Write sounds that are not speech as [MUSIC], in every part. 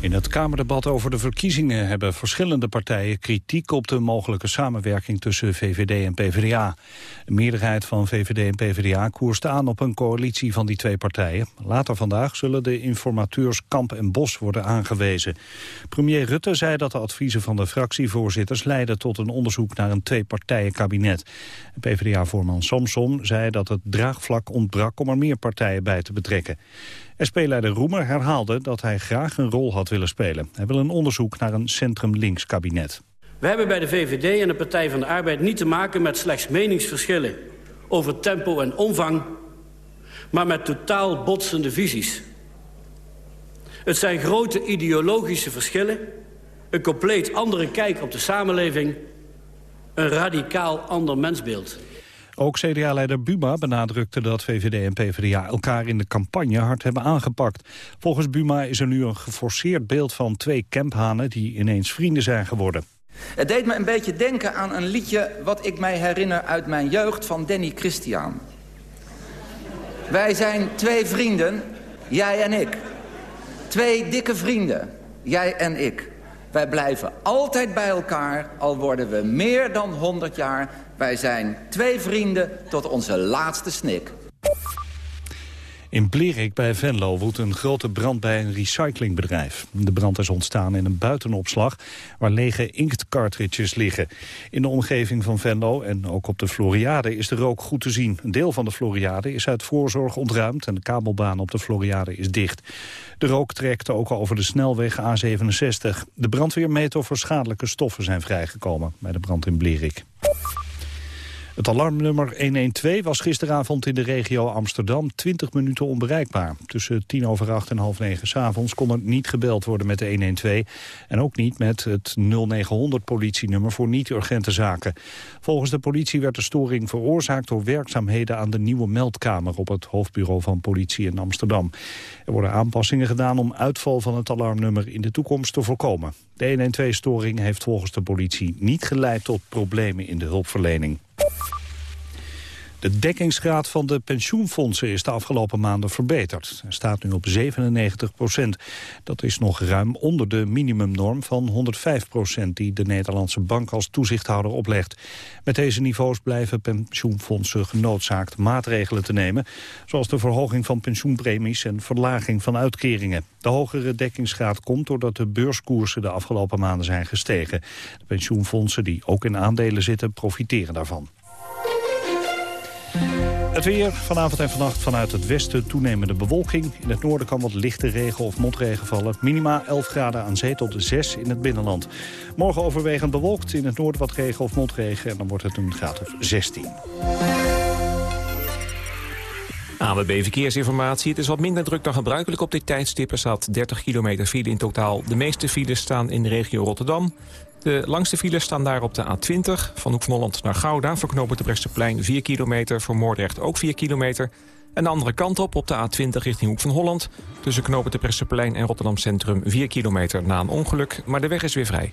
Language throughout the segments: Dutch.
In het Kamerdebat over de verkiezingen hebben verschillende partijen kritiek op de mogelijke samenwerking tussen VVD en PvdA. De meerderheid van VVD en PvdA koerst aan op een coalitie van die twee partijen. Later vandaag zullen de informateurs Kamp en Bos worden aangewezen. Premier Rutte zei dat de adviezen van de fractievoorzitters leiden tot een onderzoek naar een twee-partijen-kabinet. PvdA-voorman Samson zei dat het draagvlak ontbrak om er meer partijen bij te betrekken. SP-leider Roemer herhaalde dat hij graag een rol had willen spelen. Hij wil een onderzoek naar een centrum-links kabinet. We hebben bij de VVD en de Partij van de Arbeid niet te maken met slechts meningsverschillen over tempo en omvang, maar met totaal botsende visies. Het zijn grote ideologische verschillen, een compleet andere kijk op de samenleving, een radicaal ander mensbeeld. Ook CDA-leider Buma benadrukte dat VVD en PvdA elkaar in de campagne hard hebben aangepakt. Volgens Buma is er nu een geforceerd beeld van twee kemphanen die ineens vrienden zijn geworden. Het deed me een beetje denken aan een liedje wat ik mij herinner uit mijn jeugd van Danny Christian. Wij zijn twee vrienden, jij en ik. Twee dikke vrienden, jij en ik. Wij blijven altijd bij elkaar, al worden we meer dan 100 jaar. Wij zijn twee vrienden tot onze laatste snik. In Blerik bij Venlo woedt een grote brand bij een recyclingbedrijf. De brand is ontstaan in een buitenopslag waar lege inktcartridges liggen. In de omgeving van Venlo en ook op de Floriade is de rook goed te zien. Een deel van de Floriade is uit voorzorg ontruimd en de kabelbaan op de Floriade is dicht. De rook trekt ook over de snelweg A67. De brandweer er schadelijke stoffen zijn vrijgekomen bij de brand in Blerik. Het alarmnummer 112 was gisteravond in de regio Amsterdam 20 minuten onbereikbaar. Tussen tien over acht en half negen s'avonds kon er niet gebeld worden met de 112... en ook niet met het 0900 politienummer voor niet-urgente zaken. Volgens de politie werd de storing veroorzaakt door werkzaamheden aan de nieuwe meldkamer... op het hoofdbureau van politie in Amsterdam. Er worden aanpassingen gedaan om uitval van het alarmnummer in de toekomst te voorkomen. De 112-storing heeft volgens de politie niet geleid tot problemen in de hulpverlening. De dekkingsgraad van de pensioenfondsen is de afgelopen maanden verbeterd. Hij staat nu op 97 procent. Dat is nog ruim onder de minimumnorm van 105 procent... die de Nederlandse bank als toezichthouder oplegt. Met deze niveaus blijven pensioenfondsen genoodzaakt maatregelen te nemen... zoals de verhoging van pensioenpremies en verlaging van uitkeringen. De hogere dekkingsgraad komt doordat de beurskoersen de afgelopen maanden zijn gestegen. De pensioenfondsen die ook in aandelen zitten profiteren daarvan. Het weer vanavond en vannacht vanuit het westen toenemende bewolking. In het noorden kan wat lichte regen of motregen vallen. Minima 11 graden aan zee tot 6 in het binnenland. Morgen overwegend bewolkt, in het noorden wat regen of motregen... en dan wordt het een graad of 16. AWB Verkeersinformatie. Het is wat minder druk dan gebruikelijk op dit tijdstip. Er staat 30 kilometer file in totaal. De meeste files staan in de regio Rotterdam. De langste files staan daar op de A20, van Hoek van Holland naar Gouda... verknopen de Bresseplein 4 kilometer, voor Moordrecht ook 4 kilometer... En de andere kant op, op de A20 richting Hoek van Holland... tussen knopen de Bresseplein en Rotterdam Centrum 4 kilometer na een ongeluk... maar de weg is weer vrij.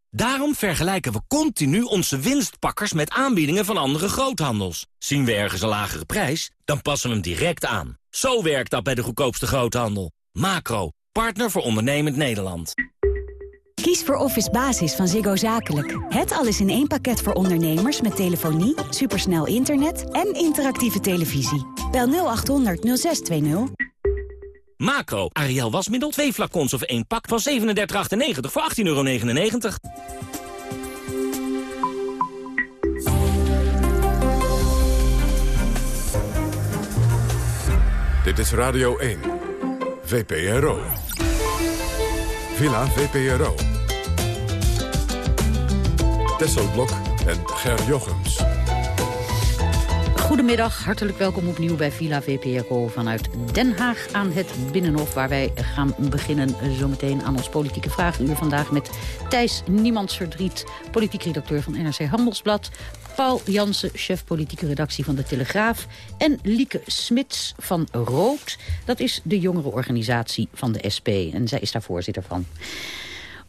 Daarom vergelijken we continu onze winstpakkers met aanbiedingen van andere groothandels. Zien we ergens een lagere prijs, dan passen we hem direct aan. Zo werkt dat bij de goedkoopste groothandel. Macro, partner voor ondernemend Nederland. Kies voor Office Basis van Ziggo Zakelijk. Het alles in één pakket voor ondernemers met telefonie, supersnel internet en interactieve televisie. Bel 0800 0620. Macro, Ariel wasmiddel, 2 flacons of 1 pak van 37,98 voor 18,99 euro. Dit is Radio 1. VPRO. Villa VPRO. Tesselblok en Ger Jochems. Goedemiddag, hartelijk welkom opnieuw bij Villa VPRO vanuit Den Haag aan het Binnenhof... waar wij gaan beginnen zometeen aan ons politieke vragenuur vandaag... met Thijs Niemandsverdriet, politiek redacteur van NRC Handelsblad... Paul Jansen, chef politieke redactie van De Telegraaf... en Lieke Smits van Rood. Dat is de jongere organisatie van de SP en zij is daar voorzitter van.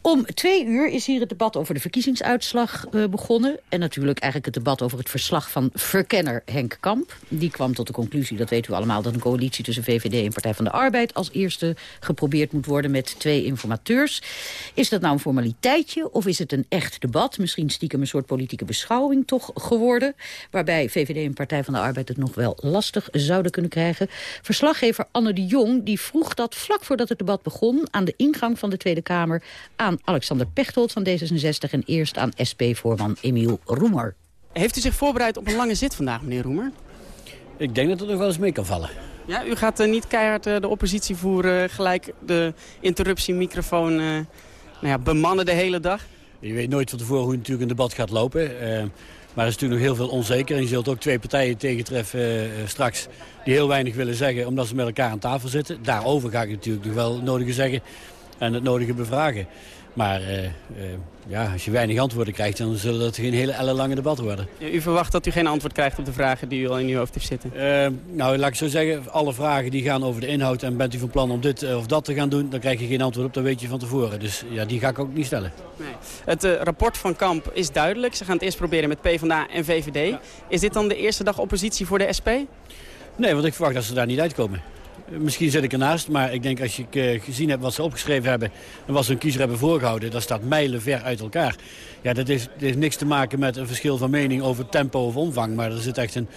Om twee uur is hier het debat over de verkiezingsuitslag uh, begonnen. En natuurlijk eigenlijk het debat over het verslag van verkenner Henk Kamp. Die kwam tot de conclusie, dat weet u allemaal... dat een coalitie tussen VVD en Partij van de Arbeid... als eerste geprobeerd moet worden met twee informateurs. Is dat nou een formaliteitje of is het een echt debat? Misschien stiekem een soort politieke beschouwing toch geworden... waarbij VVD en Partij van de Arbeid het nog wel lastig zouden kunnen krijgen. Verslaggever Anne de Jong die vroeg dat vlak voordat het debat begon... aan de ingang van de Tweede Kamer... aan Alexander Pechtold van D66 en eerst aan SP-voorman Emiel Roemer. Heeft u zich voorbereid op een lange zit vandaag, meneer Roemer? Ik denk dat het nog wel eens mee kan vallen. Ja, u gaat uh, niet keihard uh, de oppositie voeren, gelijk de interruptiemicrofoon uh, nou ja, bemannen de hele dag? Je weet nooit van tevoren hoe natuurlijk een debat gaat lopen. maar er is natuurlijk nog heel veel onzeker. En je zult ook twee partijen tegentreffen straks die heel weinig willen zeggen... omdat ze met elkaar aan tafel zitten. Daarover ga ik natuurlijk nog wel nodige zeggen en het nodige bevragen. Maar uh, uh, ja, als je weinig antwoorden krijgt, dan zullen dat geen hele ellenlange debat worden. u verwacht dat u geen antwoord krijgt op de vragen die u al in uw hoofd heeft zitten? Uh, nou, laat ik zo zeggen, alle vragen die gaan over de inhoud... en bent u van plan om dit of dat te gaan doen, dan krijg je geen antwoord op, dat weet je van tevoren. Dus ja, die ga ik ook niet stellen. Nee. Het rapport van Kamp is duidelijk. Ze gaan het eerst proberen met PvdA en VVD. Ja. Is dit dan de eerste dag oppositie voor de SP? Nee, want ik verwacht dat ze daar niet uitkomen. Misschien zit ik ernaast, maar ik denk als je uh, gezien hebt wat ze opgeschreven hebben... en wat ze hun kiezer hebben voorgehouden, dat staat mijlen ver uit elkaar. Ja, dat, heeft niks te maken met een verschil van mening over tempo of omvang... maar er zit echt een,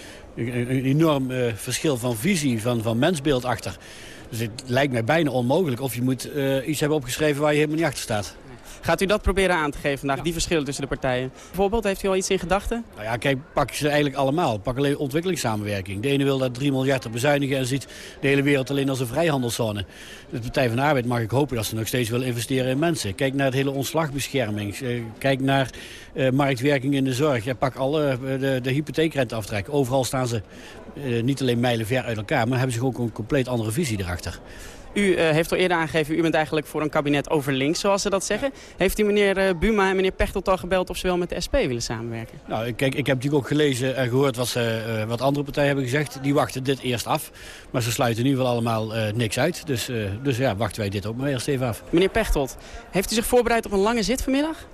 enorm uh, verschil van visie, van, van mensbeeld achter. Dus het lijkt mij bijna onmogelijk of je moet uh, iets hebben opgeschreven waar je helemaal niet achter staat. Gaat u dat proberen aan te geven vandaag, ja. die verschillen tussen de partijen? Bijvoorbeeld, heeft u al iets in gedachten? Nou ja, kijk, pak ze eigenlijk allemaal. Pak alleen ontwikkelingssamenwerking. De ene wil dat 3 miljard te bezuinigen en ziet de hele wereld alleen als een vrijhandelszone. De Partij van de Arbeid mag ik hopen dat ze nog steeds willen investeren in mensen. Kijk naar het hele ontslagbescherming. Kijk naar uh, marktwerking in de zorg. Ja, pak alle uh, de, de hypotheekrenteaftrek. Overal staan ze uh, niet alleen mijlen ver uit elkaar, maar hebben ze ook een compleet andere visie erachter. U uh, heeft al eerder aangegeven, u bent eigenlijk voor een kabinet over links, zoals ze dat zeggen. Heeft u meneer uh, Buma en meneer Pechtold al gebeld of ze wel met de SP willen samenwerken? Nou, kijk, ik heb natuurlijk ook gelezen en gehoord wat, ze, uh, wat andere partijen hebben gezegd. Die wachten dit eerst af, maar ze sluiten ieder geval allemaal niks uit. Dus, dus ja, wachten wij dit ook maar eerst even af. Meneer Pechtold, heeft u zich voorbereid op een lange zit vanmiddag?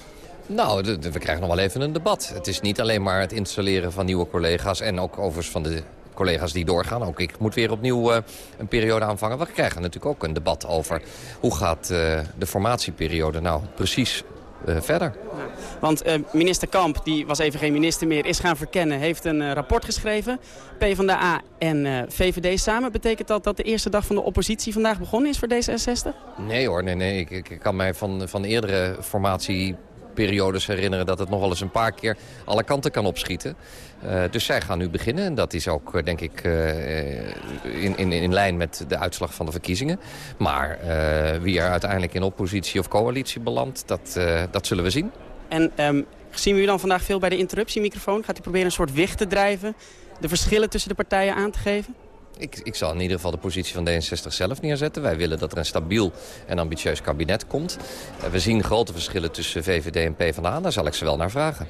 Nou, de, de, we krijgen nog wel even een debat. Het is niet alleen maar het installeren van nieuwe collega's... en ook overigens van de collega's die doorgaan. Ook ik moet weer opnieuw uh, een periode aanvangen. We krijgen natuurlijk ook een debat over hoe gaat uh, de formatieperiode nou precies uh, verder. Ja, want minister Kamp, die was even geen minister meer, is gaan verkennen, heeft een rapport geschreven. PvdA en VVD samen. Betekent dat dat de eerste dag van de oppositie vandaag begonnen is voor D66? Nee hoor, nee, nee. Ik, ik kan mij van, van eerdere formatie periodes herinneren dat het nog wel eens een paar keer alle kanten kan opschieten. Uh, dus zij gaan nu beginnen en dat is ook denk ik uh, in, in, in lijn met de uitslag van de verkiezingen. Maar wie er uiteindelijk in oppositie of coalitie belandt, dat, dat zullen we zien. En um, zien we u dan vandaag veel bij de interruptiemicrofoon? Gaat u proberen een soort wicht te drijven, de verschillen tussen de partijen aan te geven? Ik, ik, zal in ieder geval de positie van D66 zelf neerzetten. Wij willen dat er een stabiel en ambitieus kabinet komt. We zien grote verschillen tussen VVD en PvdA. Daar zal ik ze wel naar vragen.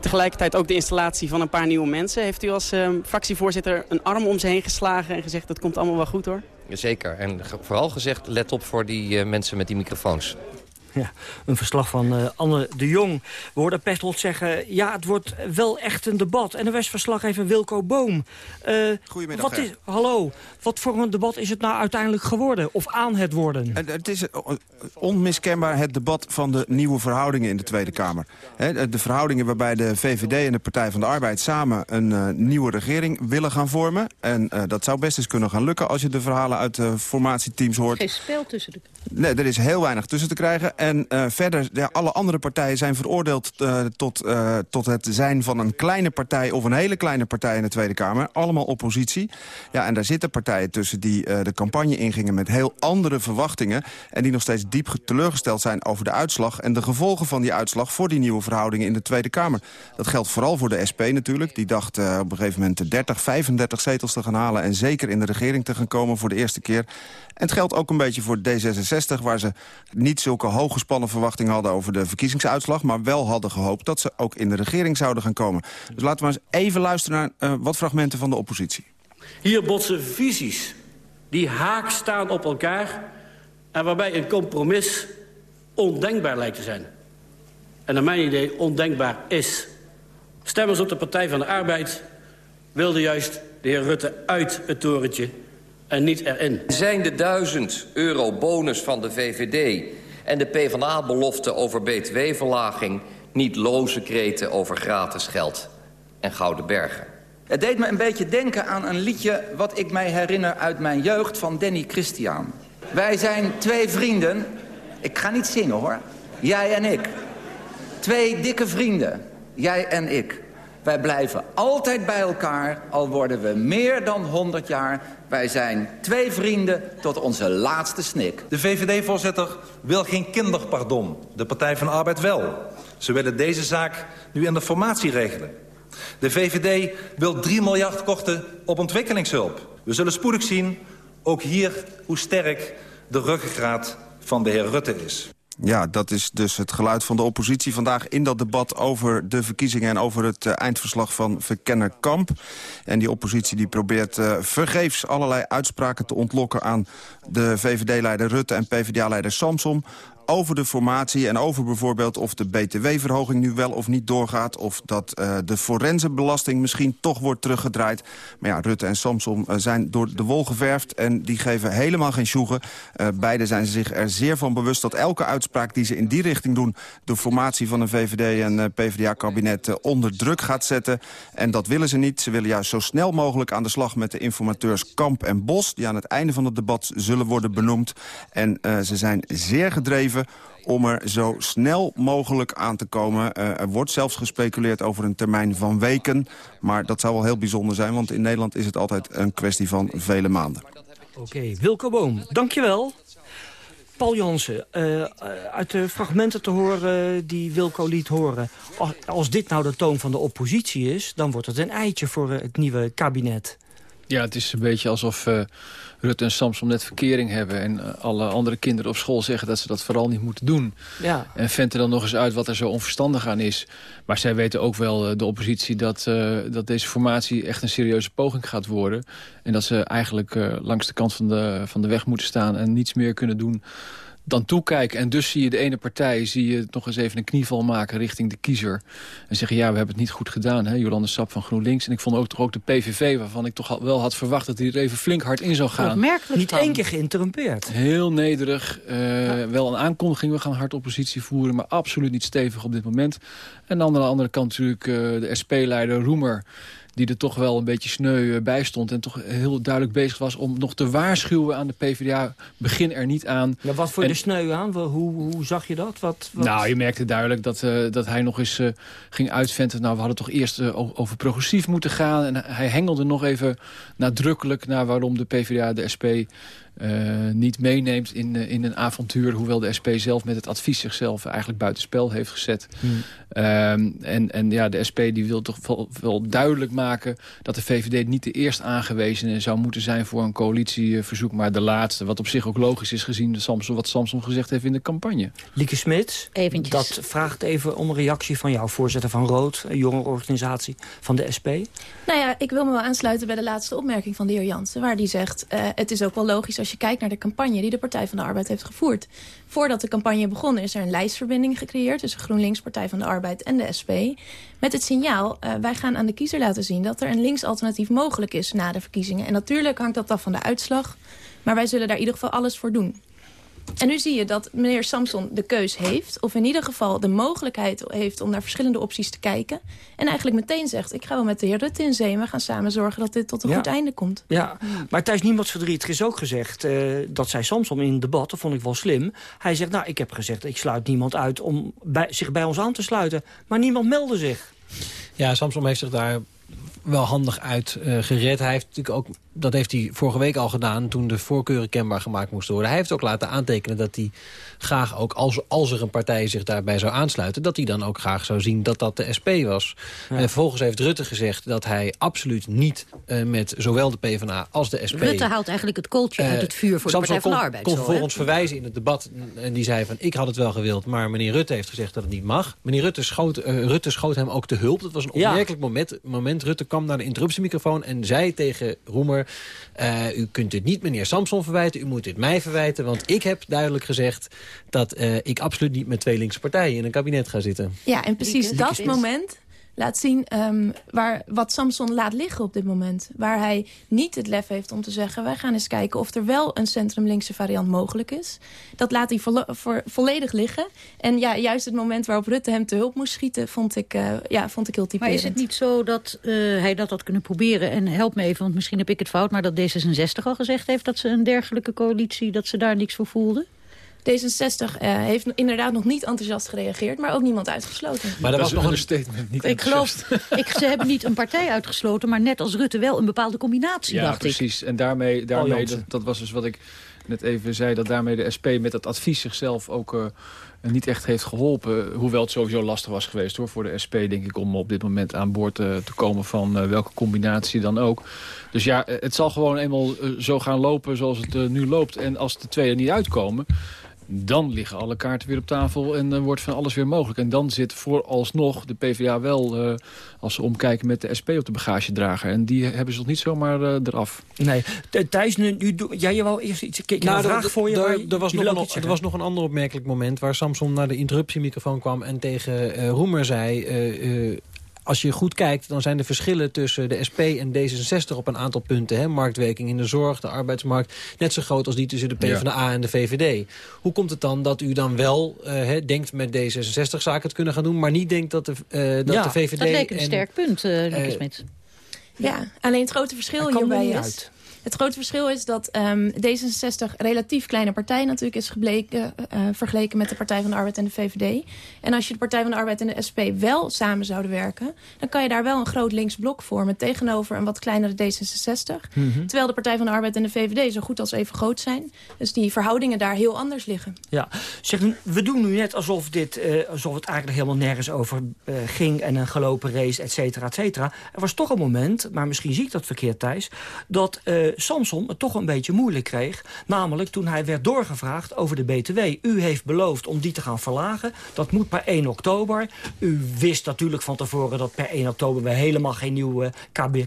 Tegelijkertijd ook de installatie van een paar nieuwe mensen. Heeft u als um, fractievoorzitter een arm om ze heen geslagen en gezegd... dat komt allemaal wel goed hoor? Zeker. En vooral gezegd, let op voor die uh, mensen met die microfoons. [LAUGHS] Ja, een verslag van uh, Anne de Jong. We hoorden Pechtold zeggen, ja, het wordt wel echt een debat. En de Westverslaggever Wilco Boom. Uh, Goedemiddag. Wat is, hallo, wat voor een debat is het nou uiteindelijk geworden? Of aan het worden? Het, het is onmiskenbaar het debat van de nieuwe verhoudingen in de Tweede Kamer. de verhoudingen waarbij de VVD en de Partij van de Arbeid samen een nieuwe regering willen gaan vormen. En dat zou best eens kunnen gaan lukken als je de verhalen uit de formatieteams hoort. Geen spel tussen de... Nee, er is heel weinig tussen te krijgen. En uh, verder, alle andere partijen zijn veroordeeld uh, tot, uh, tot het zijn van een kleine partij... of een hele kleine partij in de Tweede Kamer. Allemaal oppositie. Ja, en daar zitten partijen tussen die de campagne ingingen... met heel andere verwachtingen. En die nog steeds diep teleurgesteld zijn over de uitslag... en de gevolgen van die uitslag voor die nieuwe verhoudingen in de Tweede Kamer. Dat geldt vooral voor de SP natuurlijk. Die dacht op een gegeven moment 30, 35 zetels te gaan halen... en zeker in de regering te gaan komen voor de eerste keer. En het geldt ook een beetje voor D66... waar ze niet zulke hooggespannen verwachtingen hadden over de verkiezingsuitslag... maar wel hadden gehoopt dat ze ook in de regering zouden gaan komen. Dus laten we eens even luisteren naar uh, wat fragmenten van de oppositie. Hier botsen visies die haak staan op elkaar... en waarbij een compromis ondenkbaar lijkt te zijn. En naar mijn idee ondenkbaar is. Stemmers op de Partij van de Arbeid wilden juist de heer Rutte uit het torentje en niet erin. Zijn de duizend euro bonus van de VVD en de PvdA-belofte over btw-verlaging... niet loze kreten over gratis geld en gouden bergen? Het deed me een beetje denken aan een liedje wat ik mij herinner uit mijn jeugd van Danny Christian. Wij zijn twee vrienden. Ik ga niet zingen hoor. Jij en ik. Twee dikke vrienden. Jij en ik. Wij blijven altijd bij elkaar, al worden we meer dan 100 jaar. Wij zijn twee vrienden tot onze laatste snik. De VVD-voorzitter wil geen kinderpardon. De Partij van de Arbeid wel. Ze willen deze zaak nu in de formatie regelen. De VVD wil 3 miljard korten op ontwikkelingshulp. We zullen spoedig zien, ook hier, hoe sterk de ruggengraat van de heer Rutte is. Ja, dat is dus het geluid van de oppositie vandaag in dat debat over de verkiezingen en over het uh, eindverslag van Verkenner Kamp. En die oppositie die probeert uh, vergeefs allerlei uitspraken te ontlokken aan de VVD-leider Rutte en PvdA-leider Samsom over de formatie en over bijvoorbeeld of de btw-verhoging nu wel of niet doorgaat... of dat uh, de forensenbelasting misschien toch wordt teruggedraaid. Maar ja, Rutte en Samson uh, zijn door de wol geverfd en die geven helemaal geen sjoegen. Uh, beide zijn zich er zeer van bewust dat elke uitspraak die ze in die richting doen... de formatie van een VVD- en PvdA-kabinet onder druk gaat zetten. En dat willen ze niet. Ze willen juist zo snel mogelijk aan de slag met de informateurs Kamp en Bos... die aan het einde van het debat zullen worden benoemd. En ze zijn zeer gedreven om er zo snel mogelijk aan te komen. Uh, er wordt zelfs gespeculeerd over een termijn van weken. Maar dat zou wel heel bijzonder zijn, want in Nederland is het altijd een kwestie van vele maanden. Oké, okay, Wilco Boom, dankjewel. Paul Jansen, uh, uit de fragmenten te horen die Wilco liet horen... Als, als dit nou de toon van de oppositie is... dan wordt het een eitje voor het nieuwe kabinet. Ja, het is een beetje alsof uh, Rutte en Samson net verkering hebben... en uh, alle andere kinderen op school zeggen dat ze dat vooral niet moeten doen. Ja. En venten dan nog eens uit wat er zo onverstandig aan is. Maar zij weten ook wel, uh, de oppositie, dat, dat deze formatie echt een serieuze poging gaat worden. En dat ze eigenlijk langs de kant van de, van de weg moeten staan en niets meer kunnen doen dan toekijken. En dus zie je de ene partij zie je nog eens even een knieval maken richting de kiezer. En zeggen, ja, we hebben het niet goed gedaan. Hè? Jolande Sap van GroenLinks. En ik vond ook toch ook de PVV, waarvan ik toch wel had verwacht... dat hij er even flink hard in zou gaan. Niet één keer geïnterrumpeerd. Heel nederig. Uh, ja. Wel een aankondiging, we gaan hard oppositie voeren... maar absoluut niet stevig op dit moment. En aan de andere kant natuurlijk uh, de SP-leider Roemer die er toch wel een beetje sneu bij stond... en toch heel duidelijk bezig was om nog te waarschuwen aan de PvdA... begin er niet aan. Ja, wat voor en, de sneu aan? Hoe, hoe zag je dat? Wat, wat... Nou, je merkte duidelijk dat, uh, dat hij nog eens uh, ging uitventen... nou, we hadden toch eerst uh, over progressief moeten gaan. En hij hengelde nog even nadrukkelijk naar waarom de PvdA de SP... Uh, niet meeneemt in, uh, in een avontuur... hoewel de SP zelf met het advies zichzelf eigenlijk buitenspel heeft gezet. Hmm. Um, en, en ja, de SP die wil toch wel, wel, duidelijk maken... dat de VVD niet de eerst aangewezen zou moeten zijn... voor een coalitieverzoek, maar de laatste. Wat op zich ook logisch is gezien de Samson, wat Samson gezegd heeft in de campagne. Lieke Smits, dat vraagt even om een reactie van jou... voorzitter van Rood, een jongerenorganisatie van de SP. Nou ja, ik wil me wel aansluiten bij de laatste opmerking van de heer Jansen... waar die zegt, uh, het is ook wel logisch als je kijkt naar de campagne die de Partij van de Arbeid heeft gevoerd. Voordat de campagne begon is er een lijstverbinding gecreëerd... tussen GroenLinks, Partij van de Arbeid en de SP. Met het signaal, uh, wij gaan aan de kiezer laten zien... dat er een linksalternatief mogelijk is na de verkiezingen. En natuurlijk hangt dat af van de uitslag. Maar wij zullen daar in ieder geval alles voor doen. En nu zie je dat meneer Samson de keus heeft... of in ieder geval de mogelijkheid heeft om naar verschillende opties te kijken... en eigenlijk meteen zegt, ik ga wel met de heer Rutte in zee... en we gaan samen zorgen dat dit tot een goed einde komt. Ja, maar tijdens Niemands Verdriet er is ook gezegd... Uh, dat zei Samson in een debat, dat vond ik wel slim. Hij zegt, nou, ik heb gezegd, ik sluit niemand uit om bij, zich bij ons aan te sluiten. Maar niemand meldde zich. Ja, Samson heeft zich daar wel handig uit uh, gered. Hij heeft natuurlijk ook dat heeft hij vorige week al gedaan toen de voorkeuren kenbaar gemaakt moesten worden. Hij heeft ook laten aantekenen dat hij graag ook, als, als er een partij zich daarbij zou aansluiten... dat hij dan ook graag zou zien dat dat de SP was. En vervolgens heeft Rutte gezegd dat hij absoluut niet uh, met zowel de PvdA als de SP... Rutte haalt eigenlijk het kooltje uit het vuur voor de Partij van de Arbeid. kon vervolgens verwijzen in het debat en die zei van... ik had het wel gewild, maar meneer Rutte heeft gezegd dat het niet mag. Meneer Rutte schoot, Rutte schoot hem ook te hulp. Dat was een opmerkelijk ja. moment, moment. Rutte kwam naar de interruptiemicrofoon en zei tegen Roemer... Uh, u kunt dit niet meneer Samson verwijten, u moet dit mij verwijten. Want ik heb duidelijk gezegd dat uh, ik absoluut niet met twee linkse partijen in een kabinet ga zitten. Ja, en precies dat moment laat zien um, waar, wat Samson laat liggen op dit moment. Waar hij niet het lef heeft om te zeggen... wij gaan eens kijken of er wel een centrum-linkse variant mogelijk is. Dat laat hij volledig liggen. En ja, juist het moment waarop Rutte hem te hulp moest schieten... vond ik, uh, ja, vond ik heel typerend. Maar is het niet zo dat uh, hij dat had kunnen proberen? En help me even, want misschien heb ik het fout... maar dat D66 al gezegd heeft dat ze een dergelijke coalitie... dat ze daar niks voor voelden? D66 uh, heeft inderdaad nog niet enthousiast gereageerd, maar ook niemand uitgesloten. Maar dat was nog een statement, niet Ik geloof, [LAUGHS] ik, ze hebben niet een partij uitgesloten, maar net als Rutte wel een bepaalde combinatie, ja, dacht precies. ik. precies. En daarmee, daarmee dat, dat was dus wat ik net even zei, dat daarmee de SP met dat advies zichzelf ook uh, niet echt heeft geholpen. Hoewel het sowieso lastig was geweest hoor, voor de SP, denk ik, om op dit moment aan boord uh, te komen van uh, welke combinatie dan ook. Dus ja, het zal gewoon eenmaal zo gaan lopen zoals het nu loopt. En als de twee er niet uitkomen dan liggen alle kaarten weer op tafel en uh, wordt van alles weer mogelijk. En dan zit vooralsnog de PvdA wel, uh, als ze omkijken met de SP op de bagagedrager. En die hebben ze nog niet zomaar uh, eraf. Nee. Thijs, nu, nu, ja, je wou eerst iets... Ik nou, een vraag voor je. Er, er, was nog een, er was nog een ander opmerkelijk moment... waar Samson naar de interruptiemicrofoon kwam en tegen Roemer zei als je goed kijkt, dan zijn de verschillen tussen de SP en D66 op een aantal punten. Hè, marktwerking in de zorg, de arbeidsmarkt, net zo groot als die tussen de PvdA ja. en de VVD. Hoe komt het dan dat u dan wel uh, denkt met D66 zaken te kunnen gaan doen, maar niet denkt dat de, uh, dat ja, de VVD... dat leek een en, sterk punt, uh, Lucie Smit. Ja, alleen het grote verschil hierbij is... Uit. Het grote verschil is dat um, D66 relatief kleine partij natuurlijk is gebleken, uh, vergeleken met de Partij van de Arbeid en de VVD. En als je de Partij van de Arbeid en de SP wel samen zouden werken, dan kan je daar wel een groot links blok vormen tegenover een wat kleinere D66. Mm -hmm. Terwijl de Partij van de Arbeid en de VVD zo goed als even groot zijn. Dus die verhoudingen daar heel anders liggen. Ja, zeg, we doen nu net alsof, dit, uh, alsof het eigenlijk helemaal nergens over uh, ging en een gelopen race, et cetera, et cetera. Er was toch een moment, maar misschien zie ik dat verkeerd Thijs, dat uh, Samson het toch een beetje moeilijk kreeg. Namelijk toen hij werd doorgevraagd over de BTW. U heeft beloofd om die te gaan verlagen. Dat moet per 1 oktober. U wist natuurlijk van tevoren dat per 1 oktober we helemaal geen nieuw uh,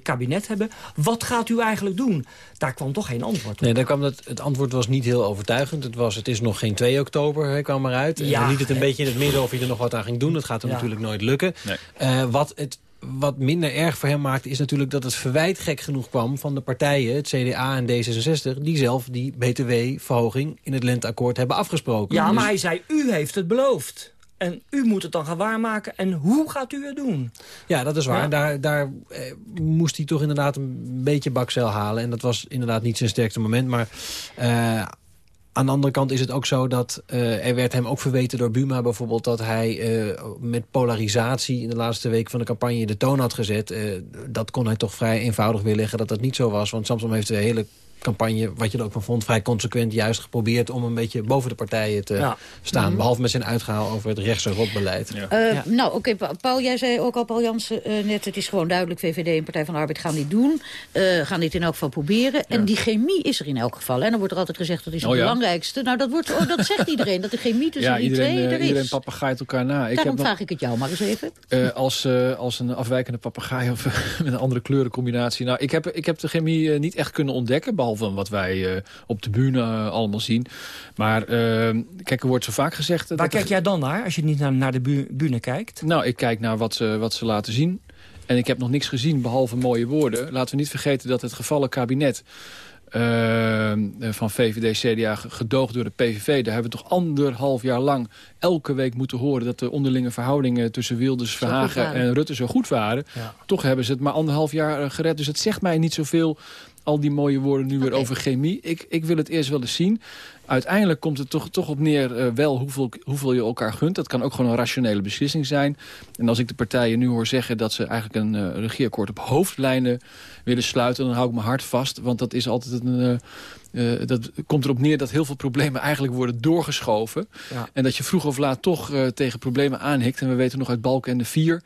kabinet hebben. Wat gaat u eigenlijk doen? Daar kwam toch geen antwoord op. Nee, daar kwam het, het antwoord was niet heel overtuigend. Het, was, het is nog geen 2 oktober, hij kwam eruit. Ja, en liet het een beetje in het midden of hij er nog wat aan ging doen. Dat gaat hem ja. natuurlijk nooit lukken. Nee. Uh, wat het wat minder erg voor hem maakte... is natuurlijk dat het verwijt gek genoeg kwam van de partijen... het CDA en D66... die zelf die btw-verhoging in het lenteakkoord hebben afgesproken. Ja, dus... maar hij zei, u heeft het beloofd. En u moet het dan gaan waarmaken. En hoe gaat u het doen? Ja, dat is waar. Ja. Daar, daar eh, moest hij toch inderdaad een beetje bakcel halen. En dat was inderdaad niet zijn sterkste moment. Maar... Uh, aan de andere kant is het ook zo dat uh, er werd hem ook verweten door Buma bijvoorbeeld... dat hij uh, met polarisatie in de laatste week van de campagne de toon had gezet. Uh, dat kon hij toch vrij eenvoudig weerleggen dat dat niet zo was. Want Samson heeft de hele campagne, wat je er ook van vond, vrij consequent juist geprobeerd om een beetje boven de partijen te ja. staan. Mm -hmm. Behalve met zijn uitgehaal over het rechtse rotbeleid. Ja. Uh, ja. Nou, oké, okay, Paul, jij zei ook al, Paul Jansen, uh, net, het is gewoon duidelijk, VVD en Partij van de Arbeid gaan dit doen. Uh, gaan dit in elk geval proberen. En die chemie is er in elk geval. En dan wordt er altijd gezegd, dat is het oh, belangrijkste. Nou, dat, wordt, oh, dat zegt [LAUGHS] iedereen, dat de chemie tussen die iedereen, twee er is. iedereen papagaait elkaar na. Ik Daarom heb vraag nog, ik het jou maar eens even. als, als een afwijkende papegaai of [LAUGHS] met een andere kleurencombinatie. Nou, ik heb, ik heb de chemie niet echt kunnen ontdekken, behalve wat wij eh, op de bühne eh, allemaal zien. Maar uh, kijk, er wordt zo vaak gezegd... Waar kijk jij dan naar, als je niet naar, naar de bühne kijkt? Nou, ik kijk naar wat ze, wat ze laten zien. En ik heb nog niks gezien behalve mooie woorden. Laten we niet vergeten dat het gevallen kabinet... Uh, van VVD, CDA gedoogd door de PVV. Daar hebben we toch anderhalf jaar lang elke week moeten horen... dat de onderlinge verhoudingen tussen Wilders, Verhagen en Rutte zo goed waren. Toch hebben ze het maar anderhalf jaar eh, gered. Dus het zegt mij niet zoveel al die mooie woorden nu weer over chemie. Ik, ik wil het eerst wel eens zien uiteindelijk komt het toch, toch op neer uh, wel hoeveel, hoeveel je elkaar gunt. Dat kan ook gewoon een rationele beslissing zijn. En als ik de partijen nu hoor zeggen dat ze eigenlijk een uh, regeerakkoord op hoofdlijnen willen sluiten... dan hou ik mijn hart vast, want dat is altijd een... Uh, dat komt erop neer dat heel veel problemen eigenlijk worden doorgeschoven. Ja. En dat je vroeg of laat toch tegen problemen aanhikt. En we weten nog uit Balken en de Vier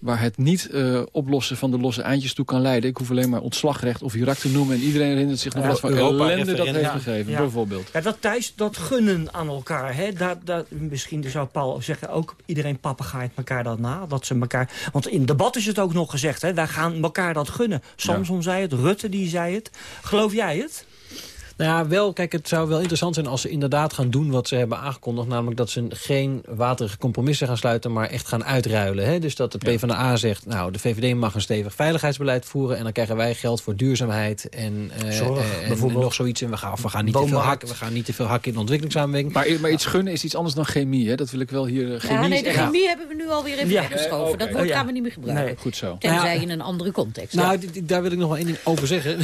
waar het niet uh, oplossen van de losse eindjes toe kan leiden. Ik hoef alleen maar ontslagrecht of Irak te noemen. En iedereen herinnert zich nog ja, wat van Europa ellende dat heeft gegeven, ja. bijvoorbeeld. Ja, dat thuis, dat gunnen aan elkaar. Hè? Dat, dat, misschien zou Paul zeggen, ook iedereen papegaait elkaar dat na. Dat ze elkaar, want in debat is het ook nog gezegd, hè? wij gaan elkaar dat gunnen. Samson zei het, Rutte die zei het. Geloof jij het? Nou ja, wel, kijk, het zou wel interessant zijn als ze inderdaad gaan doen wat ze hebben aangekondigd. Namelijk dat ze geen waterige compromissen gaan sluiten, maar echt gaan uitruilen. Hè? Dus dat de PvdA zegt, nou, de VVD mag een stevig veiligheidsbeleid voeren... en dan krijgen wij geld voor duurzaamheid en, uh, Zorg, en, bijvoorbeeld nog zoiets. En we gaan, we gaan, niet, te veel hakken, we gaan niet te veel hakken in de ontwikkelingssamenwerking. Maar, maar iets gunnen is iets anders dan chemie, hè? Dat wil ik wel hier... Uh, chemie ja, nee, de chemie hebben we nu alweer even ja. weggeschoven. Okay. Dat woord gaan we niet meer gebruiken. Nee, goed zo. Tenzij in een andere context. Nou, daar wil ik nog wel één ding over zeggen.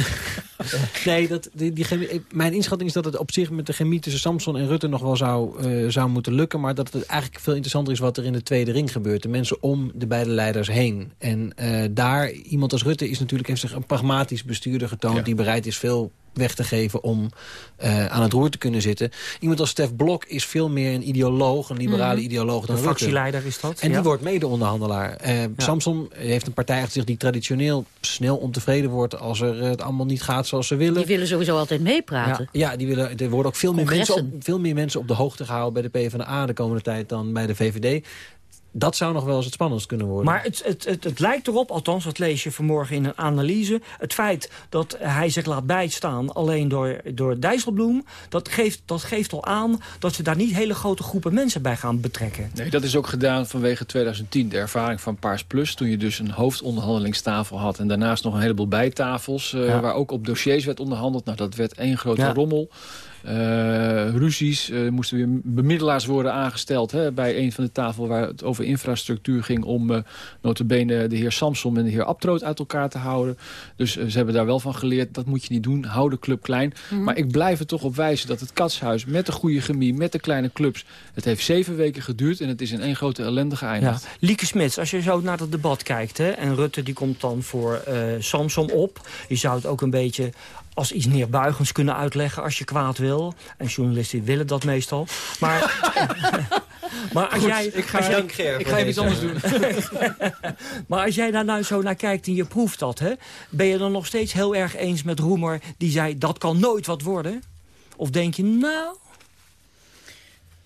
[LAUGHS] nee, dat, die, die chemie, mijn inschatting is dat het op zich met de chemie tussen Samson en Rutte nog wel zou, uh, zou moeten lukken. Maar dat het eigenlijk veel interessanter is wat er in de tweede ring gebeurt. De mensen om de beide leiders heen. En uh, daar, iemand als Rutte is natuurlijk, heeft zich een pragmatisch bestuurder getoond... Ja. die bereid is veel weg te geven om uh, aan het roer te kunnen zitten. Iemand als Stef Blok is veel meer een ideoloog, een liberale mm. ideoloog dan Een fractieleider is dat. En ja. die wordt mede-onderhandelaar. Uh, ja. Samson heeft een partij achter zich die traditioneel snel ontevreden wordt... als er het allemaal niet gaat zoals ze willen. Die willen sowieso altijd meepraten. Ja, ja die willen, er worden ook veel meer, mensen op, veel meer mensen op de hoogte gehouden... bij de PvdA de komende tijd dan bij de VVD dat zou nog wel eens het spannendst kunnen worden. Maar het, het, het, het, lijkt erop, althans dat lees je vanmorgen in een analyse... het feit dat hij zich laat bijstaan alleen door, door Dijsselbloem... Dat geeft, dat geeft al aan dat ze daar niet hele grote groepen mensen bij gaan betrekken. Nee, dat is ook gedaan vanwege 2010, de ervaring van Paars Plus... toen je dus een hoofdonderhandelingstafel had... en daarnaast nog een heleboel bijtafels... Uh, ja. waar ook op dossiers werd onderhandeld. Nou, dat werd één grote ja. rommel. Uh, ruzies, uh, moesten weer bemiddelaars worden aangesteld... Hè, bij een van de tafel waar het over infrastructuur ging... om uh, notabene de heer Samson en de heer Abtroot uit elkaar te houden. Dus ze hebben daar wel van geleerd, dat moet je niet doen. Hou de club klein. Mm -hmm. Maar ik blijf er toch op wijzen dat het katshuis... met de goede chemie, met de kleine clubs... het heeft zeven weken geduurd en het is in één grote ellende geëindigd. Ja. Lieke Smits, als je zo naar het debat kijkt... Hè, en Rutte die komt dan voor Samson op... je zou het ook een beetje als iets neerbuigends kunnen uitleggen als je kwaad wil. En journalisten willen dat meestal. Maar, [LAUGHS] maar als Goed, jij... Ik ga, als jij, jij, ik ga even iets anders doen. [LAUGHS] maar als jij daar nou zo naar kijkt en je proeft dat... Hè, ben je dan nog steeds heel erg eens met Roemer... die zei, dat kan nooit wat worden? Of denk je, nou...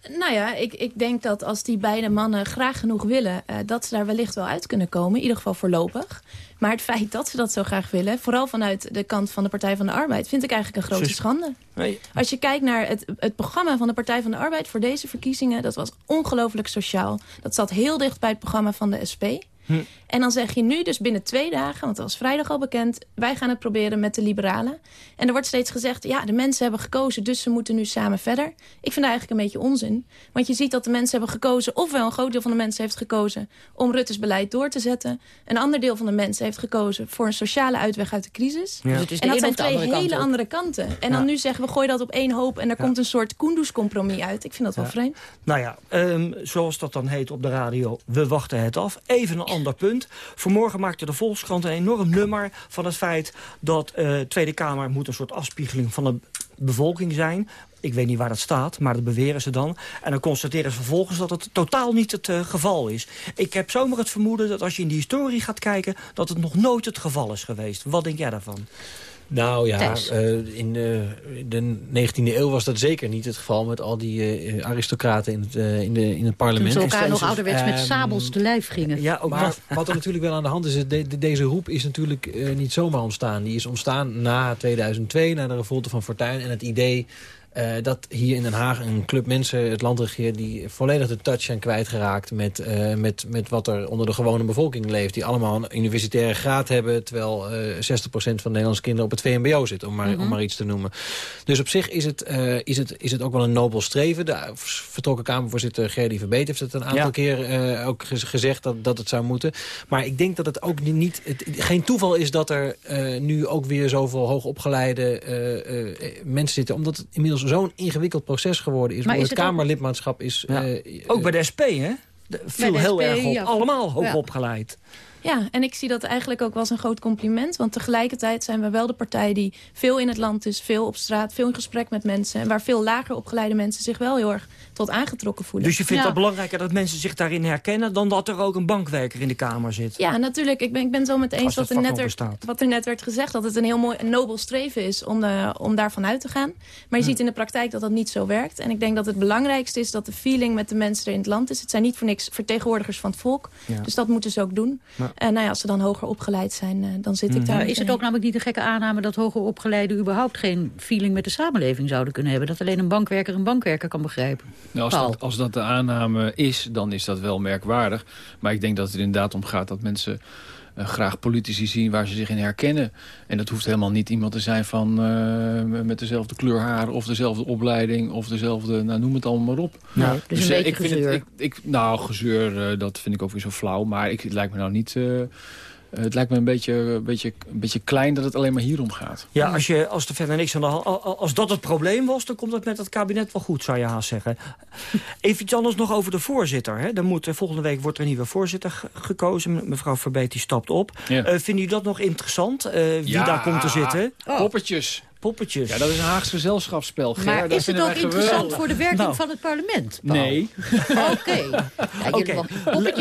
Nou ja, ik, ik denk dat als die beide mannen graag genoeg willen... Uh, dat ze daar wellicht wel uit kunnen komen. In ieder geval voorlopig. Maar het feit dat ze dat zo graag willen... vooral vanuit de kant van de Partij van de Arbeid... vind ik eigenlijk een grote schande. Nee. Als je kijkt naar het, het programma van de Partij van de Arbeid... voor deze verkiezingen, dat was ongelooflijk sociaal. Dat zat heel dicht bij het programma van de SP... Hm. En dan zeg je nu dus binnen twee dagen, want dat was vrijdag al bekend... wij gaan het proberen met de liberalen. En er wordt steeds gezegd, ja, de mensen hebben gekozen... dus ze moeten nu samen verder. Ik vind dat eigenlijk een beetje onzin. Want je ziet dat de mensen hebben gekozen... ofwel een groot deel van de mensen heeft gekozen... om Rutte's beleid door te zetten. Een ander deel van de mensen heeft gekozen... voor een sociale uitweg uit de crisis. Ja. Dus het is en dat zijn twee andere hele andere kanten. En dan ja. nu zeggen we, gooi dat op één hoop... en er komt een soort Koenderscompromis uit. Ik vind dat wel vreemd. Nou ja, um, zoals dat dan heet op de radio... we wachten het af. Even een ander punt. Vanmorgen maakte de Volkskrant een enorm nummer van het feit... dat de uh, Tweede Kamer moet een soort afspiegeling van de bevolking zijn. Ik weet niet waar dat staat, maar dat beweren ze dan. En dan constateren ze vervolgens dat het totaal niet het uh, geval is. Ik heb zomaar het vermoeden dat als je in die historie gaat kijken... dat het nog nooit het geval is geweest. Wat denk jij daarvan? Nou ja, Thijs. eh, in eh, de 19e eeuw was dat zeker niet het geval... met al die eh, aristocraten in het, eh, in, de, in het Toen parlement. ze elkaar nog ouderwets met Ehm, sabels te lijf gingen. Ja, ook maar wat er natuurlijk wel aan de hand is... de, de- deze roep is natuurlijk eh, niet zomaar ontstaan. Die is ontstaan na 2002, na de revolte van Fortuyn. En het idee eh, dat hier in Den Haag een club mensen het land regeert... die volledig de touch zijn kwijtgeraakt met, eh, met, met wat er onder de gewone bevolking leeft. Die allemaal een universitaire graad hebben... terwijl eh 60% van de Nederlandse kinderen op het VMBO zit, om maar, Mhm. om maar iets te noemen. Dus op zich is het, eh, is het, is het ook wel een nobel streven. De vertrokken Kamervoorzitter Gerdy Verbeet heeft het een aantal Ja. keer eh, ook gez- gezegd dat, dat het zou moeten. Maar ik denk dat het ook ni- niet... Het, geen toeval is dat er eh, nu ook weer zoveel hoogopgeleide eh, eh, mensen zitten. Omdat het inmiddels zo'n ingewikkeld proces geworden is. Maar is het het ook- Kamerlidmaatschap is... Ja. eh, Ook bij de SP, hè? De- viel de heel SP, erg op. ja. Allemaal hoog Ja. opgeleid. Ja, en ik zie dat eigenlijk ook wel als een groot compliment. Want tegelijkertijd zijn we wel de partij die veel in het land is... veel op straat, veel in gesprek met mensen... en waar veel lager opgeleide mensen zich wel heel erg tot aangetrokken voelen. Dus je vindt ja. het belangrijker dat mensen zich daarin herkennen... dan dat er ook een bankwerker in de Kamer zit? Ja, natuurlijk. Ik ben, ik ben het wel met eens dat wat er, net werd, wat er net werd gezegd. Dat het een heel mooi, een nobel streven is om, de, om daarvan uit te gaan. Maar je Hm. ziet in de praktijk dat dat niet zo werkt. En ik denk dat het belangrijkste is dat de feeling met de mensen er in het land is. Het zijn niet voor niks vertegenwoordigers van het volk. Ja. Dus dat moeten ze ook doen. Maar- En nou ja, als ze dan hoger opgeleid zijn, eh, dan zit ik daar. Maar niet is het ook namelijk niet een gekke aanname dat hoger opgeleiden überhaupt geen feeling met de samenleving zouden kunnen hebben? Dat alleen een bankwerker een bankwerker kan begrijpen? Nou, als, dat, als dat de aanname is, dan is dat wel merkwaardig. Maar ik denk dat het er inderdaad om gaat dat mensen eh, graag politici zien waar ze zich in herkennen. En dat hoeft helemaal niet iemand te zijn van, eh, met dezelfde kleur haar of dezelfde opleiding of dezelfde, nou, noem het allemaal maar op. Nee, dus een eh, beetje ik vind het, gezeur. ik, ik, Nou, gezeur, dat vind ik ook weer zo flauw. Maar ik, het lijkt me nou niet... eh, het lijkt me een beetje, een, beetje, een beetje klein dat het alleen maar hierom gaat. Ja, als, je, als er verder niks aan de hand... Als dat het probleem was, dan komt het met het kabinet wel goed, zou je haast zeggen. [LAUGHS] Even iets anders nog over de voorzitter. Hè. Dan moet, eh, volgende week wordt er een nieuwe voorzitter ge- gekozen. Me- Mevrouw Verbeet die stapt op. Ja. Eh, vinden jullie dat nog interessant? Eh, wie Ja, daar komt te zitten? Poppetjes. Poppetjes. Ja, dat is een Haagse gezelschapsspel. Ger, Maar dat is het ook interessant geweldig. voor de werking Nou. van het parlement? Paul? Nee. [LAUGHS] Oké. Ja, Oké,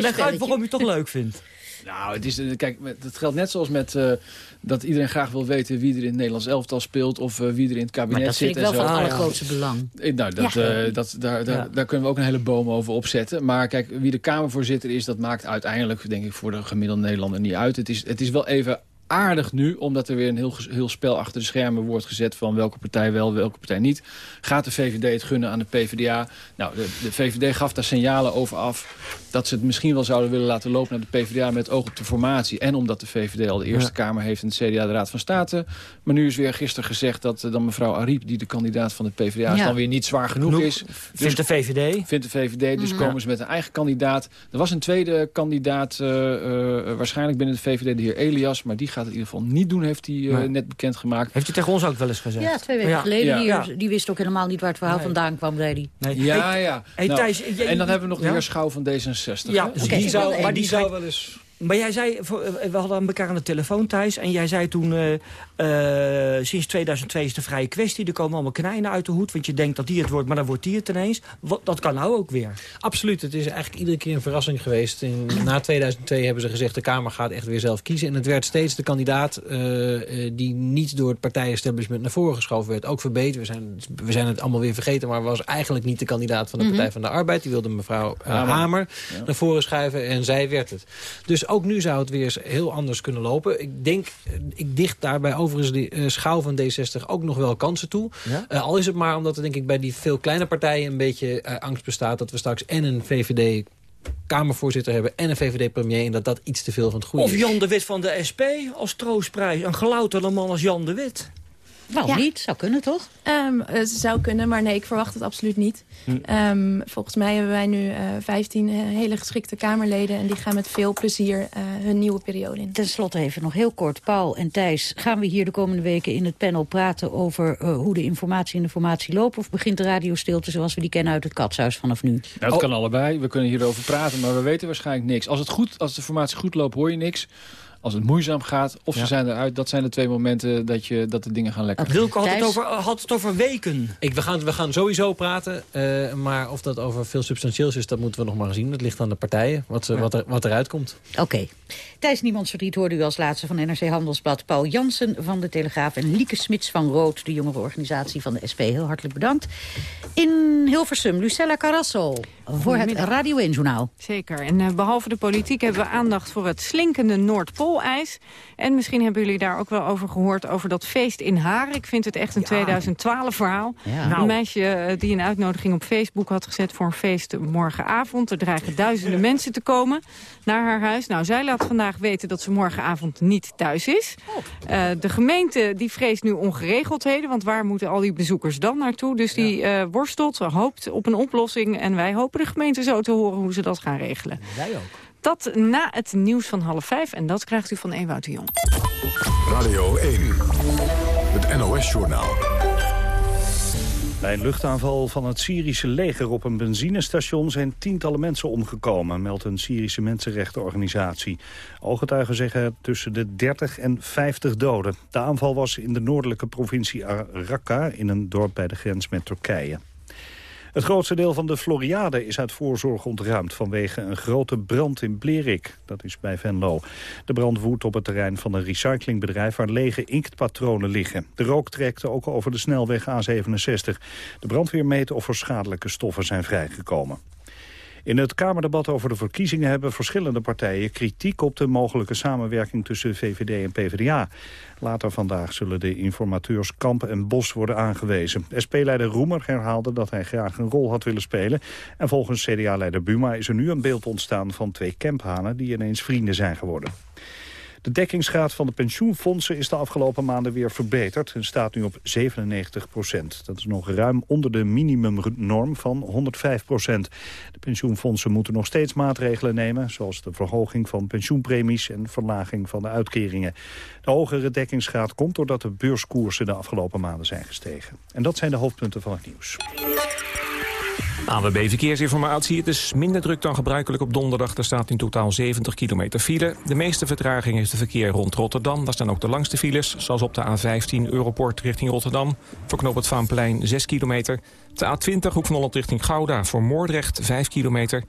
leg uit waarom je het toch leuk vindt. Nou, het is, eh, kijk, het geldt net zoals met eh, dat iedereen graag wil weten wie er in het Nederlands elftal speelt of eh, wie er in het kabinet Maar dat zit. vind ik wel van het allergrootste belang. Nou, dat, Ja. eh, dat, daar, daar, Ja. daar kunnen we ook een hele boom over opzetten. Maar kijk, wie de Kamervoorzitter is, dat maakt uiteindelijk, denk ik, voor de gemiddelde Nederlander niet uit. Het is, het is wel even aardig nu, omdat er weer een heel, heel spel achter de schermen wordt gezet van welke partij wel, welke partij niet. Gaat de VVD het gunnen aan de PvdA? Nou, de, de VVD gaf daar signalen over af dat ze het misschien wel zouden willen laten lopen naar de PvdA met oog op de formatie. En omdat de VVD al de Eerste Ja. Kamer heeft en het CDA de Raad van State. Maar nu is weer gisteren gezegd dat eh, dan mevrouw Ariep, die de kandidaat van de PvdA is, dan weer niet zwaar genoeg, Genoeg. is. Vindt de VVD? Vindt de VVD, dus Mhm. komen ze met een eigen kandidaat. Er was een tweede kandidaat, eh, eh, waarschijnlijk binnen de VVD, de heer Elias. Maar die gaat het in ieder geval niet doen, heeft hij eh, Nee. net bekendgemaakt. Heeft hij tegen ons ook wel eens gezegd? Ja, twee weken Ja. geleden. Ja. Die, wist ook helemaal niet waar het verhaal Nee. vandaan kwam, zei hij. Nee. Ja, Hey, ja. hey, Nou, Thijs, en dan hebben we nog de heer Schouw van D66. Ja, die zou, maar die zou wel eens... Maar jij zei, eh, we hadden elkaar aan de telefoon, Thijs. En jij zei toen, eh, eh, sinds 2002 is de vrije kwestie. Er komen allemaal knijnen uit de hoed. Want je denkt dat die het wordt, maar dan wordt die het ineens. Wat, dat kan nou ook weer. Absoluut, het is eigenlijk iedere keer een verrassing geweest. In, na 2002 hebben ze gezegd, de Kamer gaat echt weer zelf kiezen. En het werd steeds de kandidaat eh, eh, die niet door het partijestablishment naar voren geschoven werd. Ook verbeterd, we zijn, we zijn het allemaal weer vergeten... maar was eigenlijk niet de kandidaat van de Partij van de Arbeid. Die wilde mevrouw Hamer. Hamer Ja. naar voren schuiven en zij werd het. Dus ook nu zou het weer eens heel anders kunnen lopen. Ik denk, eh, ik dicht daarbij overigens de eh, schouw van D60 ook nog wel kansen toe. Ja? Eh, al is het maar omdat er denk ik bij die veel kleine partijen een beetje angst bestaat... dat we straks en een VVD Kamervoorzitter hebben en een VVD-premier... en dat dat iets te veel van het goede Of is. Jan de Wit van de SP als troostprijs. Een gelouterde man als Jan de Wit. Nou, Ja. niet. Zou kunnen, toch? Ehm, het zou kunnen, maar nee, ik verwacht het absoluut niet. Hm. Ehm, volgens mij hebben wij nu eh 15 hele geschikte Kamerleden... en die gaan met veel plezier eh, hun nieuwe periode in. Ten slotte even nog heel kort. Paul en Thijs, gaan we hier de komende weken in het panel praten... over eh, hoe de informatie en de formatie lopen? Of begint de radiostilte zoals we die kennen uit het katshuis vanaf nu? Nou, het Oh. kan allebei. We kunnen hierover praten, maar we weten waarschijnlijk niks. Als, het goed, als de formatie goed loopt, hoor je niks. Als het moeizaam gaat, of ze zijn eruit. Dat zijn de twee momenten dat, je, dat de dingen gaan lekker. Wilco had het, over, had het over weken. Ik, we, gaan, we gaan sowieso praten, uh, maar of dat over veel substantieels is... dat moeten we nog maar zien. Dat ligt aan de partijen, wat, ja. wat, er, wat eruit komt. Oké. Okay. Thijs Niemands Verdriet hoorde u als laatste van NRC Handelsblad... Paul Jansen van de Telegraaf en Lieke Smits van Rood... de jongere organisatie van de SP. Heel hartelijk bedankt. In Hilversum, Lucella Carrasso voor het Radio 1-journaal. Zeker. En uh, behalve de politiek hebben we aandacht voor het slinkende Noordpoolijs. En misschien hebben jullie daar ook wel over gehoord... over dat feest in Haar. Ik vind het echt een ja. 2012-verhaal. Ja. Nou. Een meisje uh, die een uitnodiging op Facebook had gezet... voor een feest morgenavond. Er dreigen duizenden mensen te komen naar haar huis. Nou, zij laat vandaag weten dat ze morgenavond niet thuis is. Uh, de gemeente die vreest nu ongeregeldheden... want waar moeten al die bezoekers dan naartoe? Dus die ja. worstelt, hoopt op een oplossing... en wij hopen de gemeente zo te horen hoe ze dat gaan regelen. Wij ook. Dat na het nieuws van half vijf. En dat krijgt u van Ewout de Jong. Radio 1. Het NOS-journaal. Bij een luchtaanval van het Syrische leger op een benzinestation zijn tientallen mensen omgekomen, meldt een Syrische mensenrechtenorganisatie. Ooggetuigen zeggen tussen de 30 en 50 doden. De aanval was in de noordelijke provincie Raqqa, in een dorp bij de grens met Turkije. Het grootste deel van de Floriade is uit voorzorg ontruimd... vanwege een grote brand in Blerik. Dat is bij Venlo. De brand woedt op het terrein van een recyclingbedrijf... waar lege inktpatronen liggen. De rook trekte ook over de snelweg A67. De brandweer meet of er schadelijke stoffen zijn vrijgekomen. In het Kamerdebat over de verkiezingen hebben verschillende partijen kritiek op de mogelijke samenwerking tussen VVD en PvdA. Later vandaag zullen de informateurs Kamp en Bos worden aangewezen. SP-leider Roemer herhaalde dat hij graag een rol had willen spelen. En volgens CDA-leider Buma is er nu een beeld ontstaan van twee kemphanen die ineens vrienden zijn geworden. De dekkingsgraad van de pensioenfondsen is de afgelopen maanden weer verbeterd en staat nu op 97 procent. Dat is nog ruim onder de minimumnorm van 105 procent. De pensioenfondsen moeten nog steeds maatregelen nemen, zoals de verhoging van pensioenpremies en verlaging van de uitkeringen. De hogere dekkingsgraad komt doordat de beurskoersen de afgelopen maanden zijn gestegen. En dat zijn de hoofdpunten van het nieuws. AWB Verkeersinformatie. Het is minder druk dan gebruikelijk op donderdag. Er staat in totaal 70 kilometer file. De meeste vertraging is de verkeer rond Rotterdam. Daar staan ook de langste files, zoals op de A15 Europort richting Rotterdam. Voor knoop het Vaanplein 6 kilometer. De A20 Hoek van Holland richting Gouda voor Moordrecht 5 kilometer.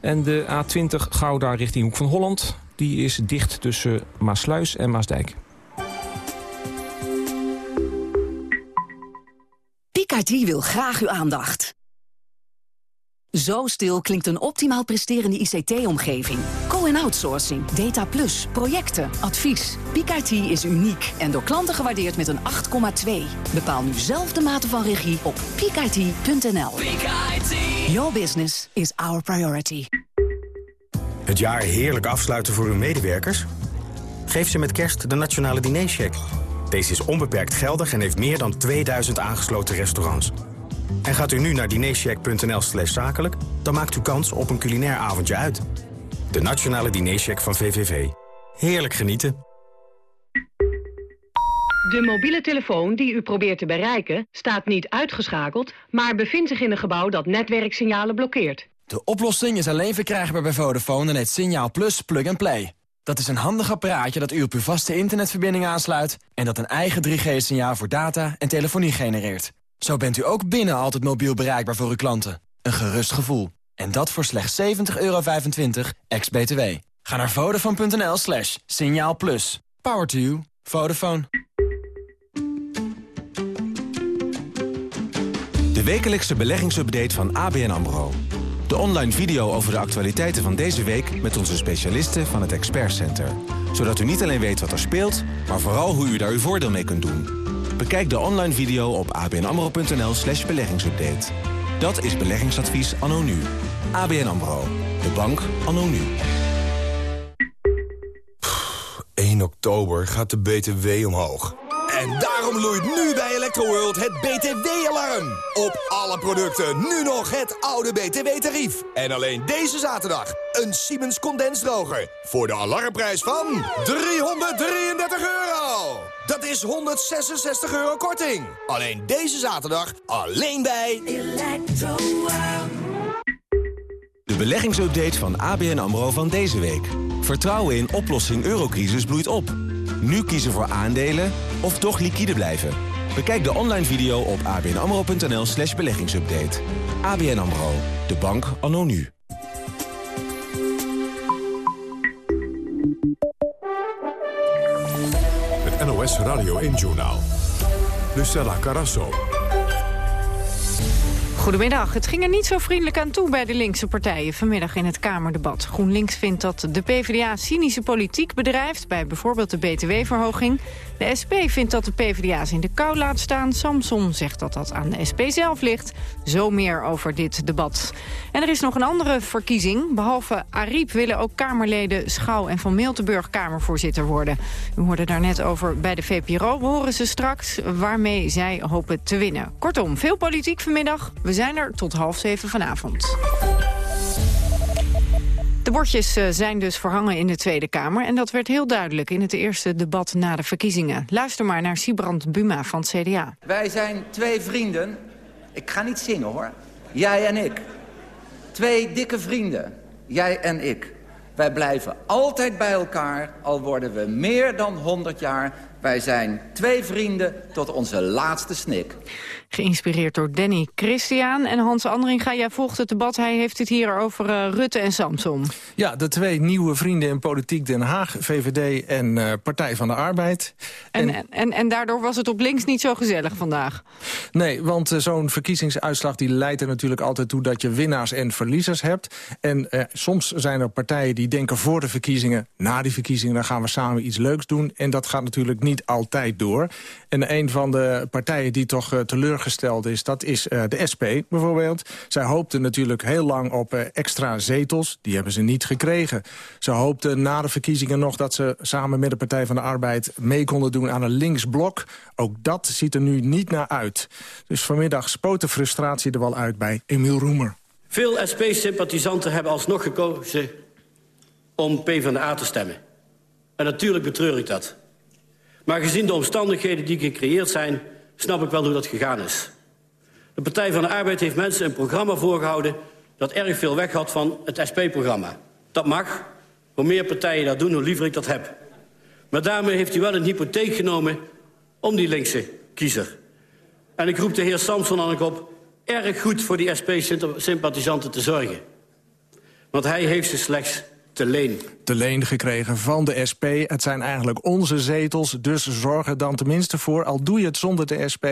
En de A20 Gouda richting Hoek van Holland. Die is dicht tussen Maasluis en Maasdijk. Picardie wil graag uw aandacht. Zo stil klinkt een optimaal presterende ICT-omgeving. Co-en-outsourcing, data plus, projecten, advies. Peak IT is uniek en door klanten gewaardeerd met een 8,2. Bepaal nu zelf de mate van regie op peakit.nl. Your business is our priority. Het jaar heerlijk afsluiten voor uw medewerkers? Geef ze met kerst de Nationale Dinercheck. Deze is onbeperkt geldig en heeft meer dan 2000 aangesloten restaurants. En gaat u nu naar dinercheck.nl slash zakelijk... dan maakt u kans op een culinair avondje uit. De Nationale Dinercheck van VVV. Heerlijk genieten. De mobiele telefoon die u probeert te bereiken staat niet uitgeschakeld... maar bevindt zich in een gebouw dat netwerksignalen blokkeert. De oplossing is alleen verkrijgbaar bij Vodafone en het Signaal Plus Plug and Play. Dat is een handig apparaatje dat u op uw vaste internetverbinding aansluit... en dat een eigen 3G-signaal voor data en telefonie genereert. Zo bent u ook binnen altijd mobiel bereikbaar voor uw klanten. Een gerust gevoel. En dat voor slechts 70,25 euro ex-BTW. Ga naar vodafone.nl slash signaal plus. Power to you. Vodafone. De wekelijkse beleggingsupdate van ABN AMRO. De online video over de actualiteiten van deze week... met onze specialisten van het Expert Center. Zodat u niet alleen weet wat er speelt... maar vooral hoe u daar uw voordeel mee kunt doen. Bekijk de online video op abnamro.nl slash beleggingsupdate. Dat is beleggingsadvies anno nu. ABN AMRO. De bank anno nu. 1 oktober gaat de BTW omhoog. En daarom loeit nu bij Electroworld het BTW-alarm. Op alle producten nu nog het oude BTW-tarief. En alleen deze zaterdag een Siemens condensdroger. Voor de alarmprijs van 333 euro. Dat is 166 euro korting. Alleen deze zaterdag, alleen bij De beleggingsupdate van ABN AMRO van deze week. Vertrouwen in oplossing eurocrisis bloeit op. Nu kiezen voor aandelen of toch liquide blijven. Bekijk de online video op abnamro.nl slash beleggingsupdate. ABN AMRO, de bank anno nu. Het NOS Radio 1-journaal. Lucella Carasso. Goedemiddag. Het ging er niet zo vriendelijk aan toe bij de linkse partijen vanmiddag in het Kamerdebat. GroenLinks vindt dat de PvdA cynische politiek bedrijft bij bijvoorbeeld de btw-verhoging. De SP vindt dat de PvdA's in de kou laat staan. Samson zegt dat dat aan de SP zelf ligt. Zo meer over dit debat. En er is nog een andere verkiezing. Behalve Ariep willen ook Kamerleden Schouw en Van Miltenburg Kamervoorzitter worden. U hoorde daar net over bij de VPRO. We horen ze straks waarmee zij hopen te winnen. Kortom, veel politiek vanmiddag. We zijn er tot half zeven vanavond. De bordjes eh, zijn dus verhangen in de Tweede Kamer... en dat werd heel duidelijk in het eerste debat na de verkiezingen. Luister maar naar Sibrand Buma van CDA. Wij zijn twee vrienden. Ik ga niet zingen, hoor. Jij en ik. Twee dikke vrienden. Jij en ik. Wij blijven altijd bij elkaar, al worden we meer dan 100 jaar. Wij zijn twee vrienden tot onze laatste snik. Geïnspireerd door Danny Christian en Hans Andringa. Jij volgt het debat, hij heeft het hier over uh, Rutte en Samson. Ja, de twee nieuwe vrienden in politiek Den Haag, VVD en uh, Partij van de Arbeid. En, en, en, en, daardoor was het op links niet zo gezellig vandaag? Nee, want uh, zo'n verkiezingsuitslag die leidt er natuurlijk altijd toe... dat je winnaars en verliezers hebt. En soms zijn er partijen die denken voor de verkiezingen... na die verkiezingen dan gaan we samen iets leuks doen. En dat gaat natuurlijk niet altijd door. En een van de partijen die toch teleurgesteld gesteld is, dat is uh, de SP bijvoorbeeld. Zij hoopten natuurlijk heel lang op uh, extra zetels. Die hebben ze niet gekregen. Ze hoopten na de verkiezingen nog dat ze samen met de Partij van de Arbeid... mee konden doen aan een linksblok. Ook dat ziet er nu niet naar uit. Dus vanmiddag spoot de frustratie er wel uit bij Emiel Roemer. Veel SP-sympathisanten hebben alsnog gekozen om PvdA te stemmen. En natuurlijk betreur ik dat. Maar gezien de omstandigheden die gecreëerd zijn snap ik wel hoe dat gegaan is. De Partij van de Arbeid heeft mensen een programma voorgehouden... dat erg veel weg had van het SP-programma. Dat mag. Hoe meer partijen dat doen, hoe liever ik dat heb. Maar daarmee heeft u wel een hypotheek genomen om die linkse kiezer. En ik roep de heer Samson dan ook op... erg goed voor die SP-sympathisanten te zorgen. Want hij heeft ze slechts te leen. Te leen gekregen van de SP. Het zijn eigenlijk onze zetels, dus zorg er dan tenminste voor... al doe je het zonder de SP,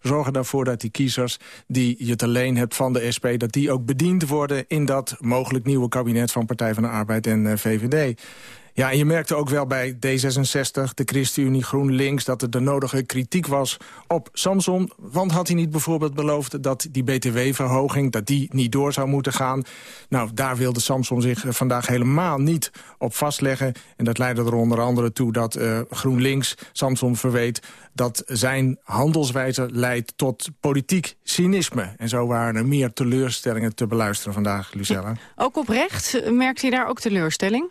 zorg er dat die kiezers... die je te leen hebt van de SP, dat die ook bediend worden... in dat mogelijk nieuwe kabinet van Partij van de Arbeid en uh, VVD. Ja, en je merkte ook wel bij D66, de ChristenUnie, GroenLinks... dat er de nodige kritiek was op Samson. Want had hij niet bijvoorbeeld beloofd dat die btw-verhoging... dat die niet door zou moeten gaan? Nou, daar wilde Samson zich vandaag helemaal niet op vastleggen. En dat leidde er onder andere toe dat uh, GroenLinks Samson verweet... dat zijn handelswijze leidt tot politiek cynisme. En zo waren er meer teleurstellingen te beluisteren vandaag, Lucella. Ook oprecht merkt hij daar ook teleurstelling?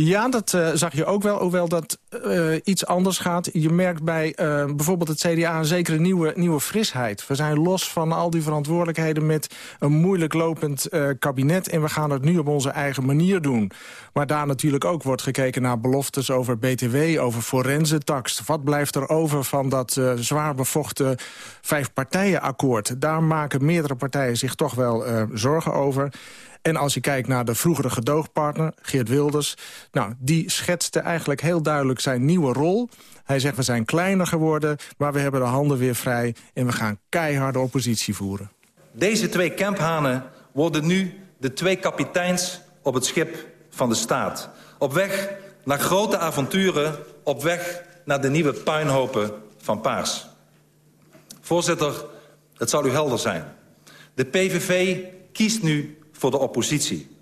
Ja, dat uh, zag je ook wel, hoewel dat uh, iets anders gaat. Je merkt bij uh, bijvoorbeeld het CDA een zekere nieuwe, nieuwe frisheid. We zijn los van al die verantwoordelijkheden met een moeilijk lopend kabinet... en we gaan het nu op onze eigen manier doen. Maar daar natuurlijk ook wordt gekeken naar beloftes over BTW, over forensentax. Wat blijft er over van dat zwaar bevochten vijfpartijenakkoord? Daar maken meerdere partijen zich toch wel zorgen over... En als je kijkt naar de vroegere gedoogpartner, Geert Wilders... nou, die schetste eigenlijk heel duidelijk zijn nieuwe rol. Hij zegt, we zijn kleiner geworden, maar we hebben de handen weer vrij... en we gaan keiharde oppositie voeren. Deze twee kemphanen worden nu de twee kapiteins op het schip van de staat. Op weg naar grote avonturen, op weg naar de nieuwe puinhopen van Paars. Voorzitter, het zal u helder zijn. De PVV kiest nu voor de oppositie.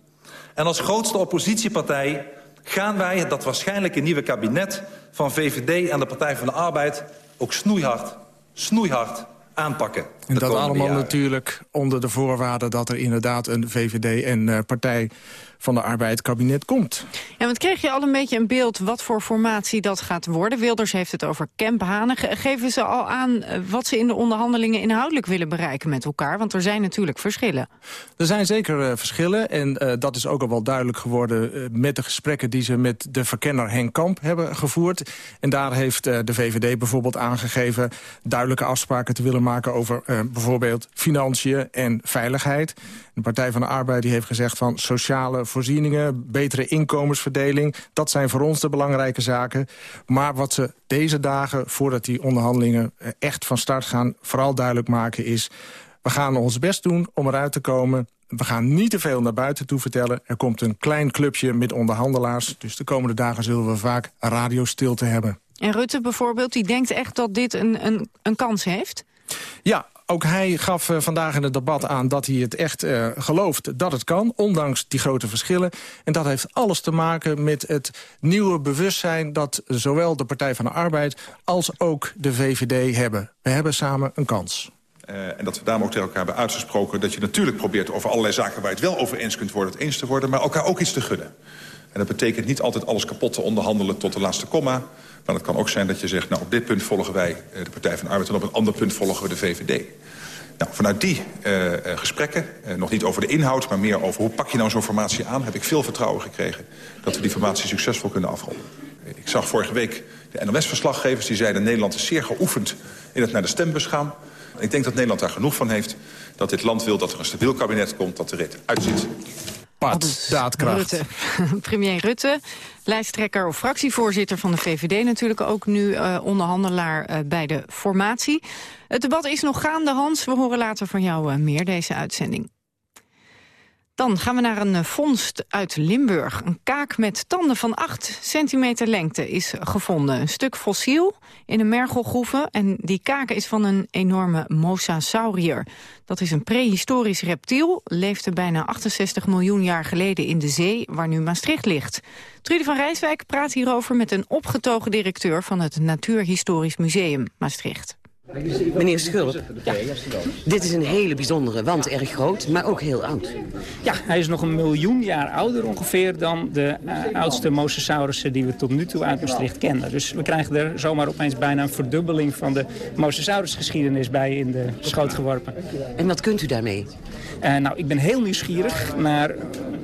En als grootste oppositiepartij gaan wij dat waarschijnlijke nieuwe kabinet... van VVD en de Partij van de Arbeid ook snoeihard, snoeihard aanpakken. En dat allemaal natuurlijk onder de voorwaarde dat er inderdaad een VVD en uh, Partij van de Arbeid kabinet komt. Ja, want kreeg je al een beetje een beeld wat voor formatie dat gaat worden? Wilders heeft het over Kemphanen. Geven ze al aan eh, wat ze in de onderhandelingen inhoudelijk willen bereiken met elkaar? Want er zijn natuurlijk verschillen. Er zijn zeker uh, verschillen en uh, dat is ook al wel duidelijk geworden... Uh, met de gesprekken die ze met de verkenner Henk Kamp hebben gevoerd. En daar heeft de VVD bijvoorbeeld aangegeven... duidelijke afspraken te willen maken over bijvoorbeeld financiën en veiligheid. De Partij van de Arbeid die heeft gezegd van sociale voorzieningen... betere inkomensverdeling, dat zijn voor ons de belangrijke zaken. Maar wat ze deze dagen, voordat die onderhandelingen echt van start gaan... vooral duidelijk maken is... we gaan ons best doen om eruit te komen we gaan niet te veel naar buiten toe vertellen. Er komt een klein clubje met onderhandelaars. Dus de komende dagen zullen we vaak radiostilte hebben. En Rutte bijvoorbeeld, die denkt echt dat dit een, een, een kans heeft? Ja, ook hij gaf uh, vandaag in het debat aan dat hij het echt uh, gelooft dat het kan. Ondanks die grote verschillen. En dat heeft alles te maken met het nieuwe bewustzijn... dat zowel de Partij van de Arbeid als ook de VVD hebben. We hebben samen een kans. Uh, en dat we daarom ook tegen elkaar hebben uitgesproken... dat je natuurlijk probeert over allerlei zaken waar je het wel over eens kunt worden... het eens te worden, maar elkaar ook iets te gunnen. En dat betekent niet altijd alles kapot te onderhandelen tot de laatste komma. Maar het kan ook zijn dat je zegt, nou op dit punt volgen wij de Partij van de Arbeid... en op een ander punt volgen we de VVD. Nou, vanuit die uh, gesprekken, uh, nog niet over de inhoud... maar meer over hoe pak je nou zo'n formatie aan... heb ik veel vertrouwen gekregen dat we die formatie succesvol kunnen afronden. Ik zag vorige week de NOS-verslaggevers die zeiden... Nederland is zeer geoefend in het naar de stembus gaan. Ik denk dat Nederland daar genoeg van heeft. Dat dit land wil dat er een stabiel kabinet komt, dat er het uitziet. Pad, daadkracht. Rutte. [LAUGHS] Premier Rutte, lijsttrekker of fractievoorzitter van de VVD... natuurlijk ook nu uh, onderhandelaar uh, bij de formatie. Het debat is nog gaande, Hans. We horen later van jou uh, meer deze uitzending. Dan gaan we naar een vondst uit Limburg. Een kaak met tanden van 8 centimeter lengte is gevonden. Een stuk fossiel in een mergelgroeve. En die kaak is van een enorme mosasaurier. Dat is een prehistorisch reptiel. Leefde bijna 68 miljoen jaar geleden in de zee, waar nu Maastricht ligt. Trudy van Rijswijk praat hierover met een opgetogen directeur... van het Natuurhistorisch Museum Maastricht. Meneer Schulp, ja. dit is een hele bijzondere, want erg groot, maar ook heel oud. Ja, hij is nog een miljoen jaar ouder ongeveer dan de uh, oudste mosasaurussen die we tot nu toe uit Maastricht kennen. Dus we krijgen er zomaar opeens bijna een verdubbeling van de mosasaurusgeschiedenis bij in de schoot geworpen. En wat kunt u daarmee? Uh, nou, ik ben heel nieuwsgierig naar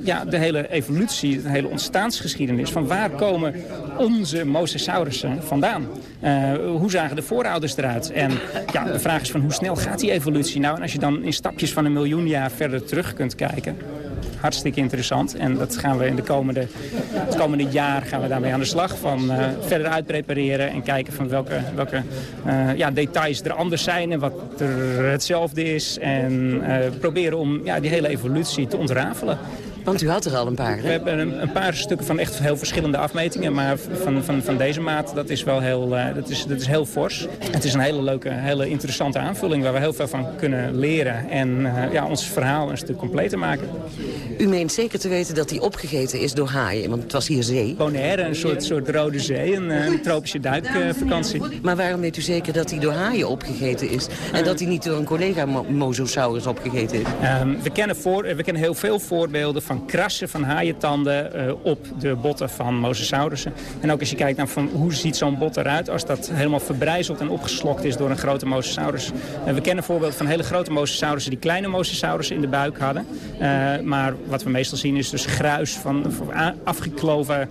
ja, de hele evolutie, de hele ontstaansgeschiedenis. Van waar komen onze mosasaurussen vandaan? Uh, hoe zagen de voorouders eruit? En ja, de vraag is van hoe snel gaat die evolutie nou? En als je dan in stapjes van een miljoen jaar verder terug kunt kijken hartstikke interessant. En dat gaan we in de komende, het komende jaar gaan we daarmee aan de slag. Van uh, verder uitprepareren en kijken van welke, welke uh, ja, details er anders zijn en wat er hetzelfde is. En proberen om ja, die hele evolutie te ontrafelen. Want u had er al een paar, hè? We hebben een, een, paar stukken van echt heel verschillende afmetingen. Maar van, van, van deze maat, dat is wel heel, uh, dat is, dat is heel fors. Het is een hele leuke, hele interessante aanvulling... waar we heel veel van kunnen leren. En uh, ja, ons verhaal een stuk completer maken. U meent zeker te weten dat hij opgegeten is door haaien, want het was hier zee. Bonaire, een soort, soort rode zee, een, een tropische duikvakantie. maar waarom weet u zeker dat hij door haaien opgegeten is? En dat hij niet door een collega mosasaurus opgegeten is? Um, we, kennen voor, we kennen heel veel voorbeelden van krassen van haaientanden uh, op de botten van mosasaurussen. En ook als je kijkt naar van hoe ziet zo'n bot eruit als dat helemaal verbrijzeld en opgeslokt is door een grote mosasaurus. Uh, we kennen voorbeelden van hele grote mosasaurussen die kleine mosasaurussen in de buik hadden. Uh, maar wat we meestal zien is dus gruis van, afgekloven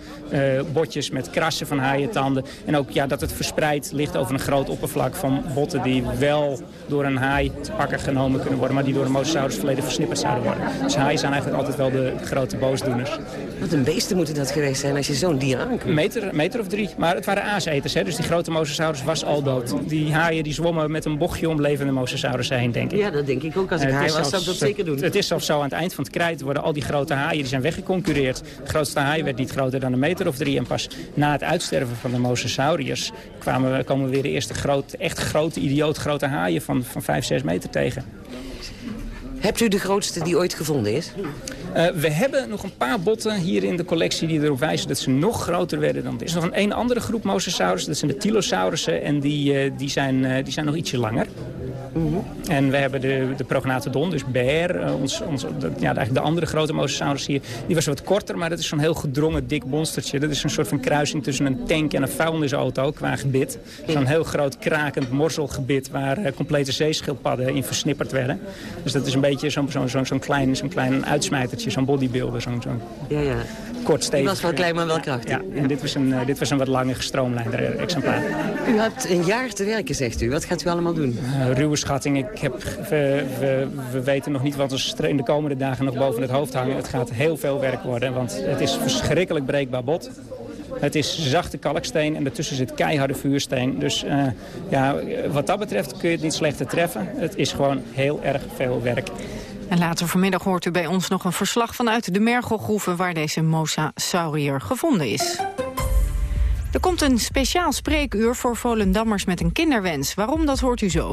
botjes met krassen van haaientanden. En ook ja, dat het verspreid ligt over een groot oppervlak van botten die wel door een haai te pakken genomen kunnen worden, maar die door een mosasaurus volledig versnipperd zouden worden. Dus haaien zijn eigenlijk altijd wel de grote boosdoeners. Wat een beesten moeten dat geweest zijn als je zo'n dier aankomt. Een meter, meter of drie. Maar het waren aaseters, hè? dus die grote mosasaurus was al dood. Die haaien die zwommen met een bochtje om levende mosasaurus heen, denk ik. Ja, dat denk ik ook. Als ik haai was, zou ik dat zeker doen. Het is zelfs zo aan het eind van het krijt worden al die grote haaien die zijn weggeconcureerd. De grootste haai werd niet groter dan een meter of drie. En pas na het uitsterven van de mosasauriërs kwamen, komen we weer de eerste grote, echt grote, idioot grote haaien van, van 5, 6 meter tegen. Hebt u de grootste die ooit gevonden is? Uh, we hebben nog een paar botten hier in de collectie die erop wijzen dat ze nog groter werden dan dit. Er is nog een, een andere groep mosasaurus, dat zijn de Tylosaurussen en die, uh, die, zijn, uh, die zijn nog ietsje langer. Mhm. En we hebben de, de prognatodon, dus bear, ons, ons, de, ja, eigenlijk de andere grote mosasaurus hier. Die was wat korter, maar dat is zo'n heel gedrongen, dik monstertje. Dat is een soort van kruising tussen een tank en een vuilnisauto qua gebit. Zo'n heel groot krakend morselgebit waar complete zeeschildpadden in versnipperd werden. Dus dat is een beetje zo'n zo, zo, zo klein, zo'n klein uitsmijtertje, zo'n bodybuilder, zo'n zo ja, ja. kort stevig. Die was wel klein, maar wel krachtig. Ja, en dit was een, uh, dit was een wat langer gestroomlijnder exemplaar. U hebt een jaar te werken, zegt u. Wat gaat u allemaal doen? Uh, ruwe schatting. Ik heb, we, we, we, weten nog niet wat ons in de komende dagen nog boven het hoofd hangen. Het gaat heel veel werk worden, want het is verschrikkelijk breekbaar bot. Het is zachte kalksteen en ertussen zit keiharde vuursteen. Dus uh, ja, wat dat betreft kun je het niet slechter treffen. Het is gewoon heel erg veel werk. En later vanmiddag hoort u bij ons nog een verslag vanuit de Mergelgroeven... waar deze mosasaurier gevonden is. Er komt een speciaal spreekuur voor Volendammers met een kinderwens. Waarom, dat hoort u zo.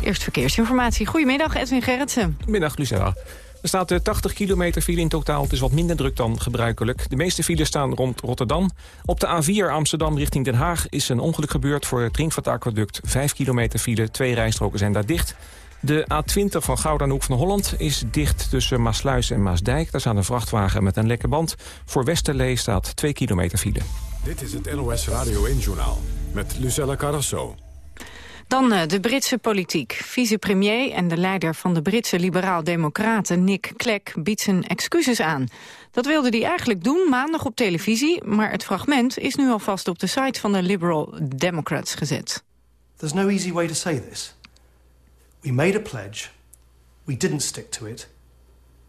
Eerst verkeersinformatie. Goedemiddag, Edwin Gerritsen. Middag, Lucella. Er staat 80 kilometer file in totaal. Het is wat minder druk dan gebruikelijk. De meeste files staan rond Rotterdam. Op de A4 Amsterdam richting Den Haag is een ongeluk gebeurd... voor het Drinkvaartaquaduct. 5 kilometer file, twee rijstroken zijn daar dicht. De A20 van Gouda naar Hoek van Holland is dicht tussen Maasluis en Maasdijk. Daar staat een vrachtwagen met een lekke band. Voor Westerlee staat 2 kilometer file. Dit is het NOS Radio 1-journaal met Lucella Carrasso. Dan uh, de Britse politiek. Vicepremier en de leider van de Britse liberaal-democraten Nick Clegg biedt zijn excuses aan. Dat wilde hij eigenlijk doen maandag op televisie, maar het fragment is nu alvast op de site van de Liberal Democrats gezet. There's no easy way to say this. We made a pledge. We didn't stick to it.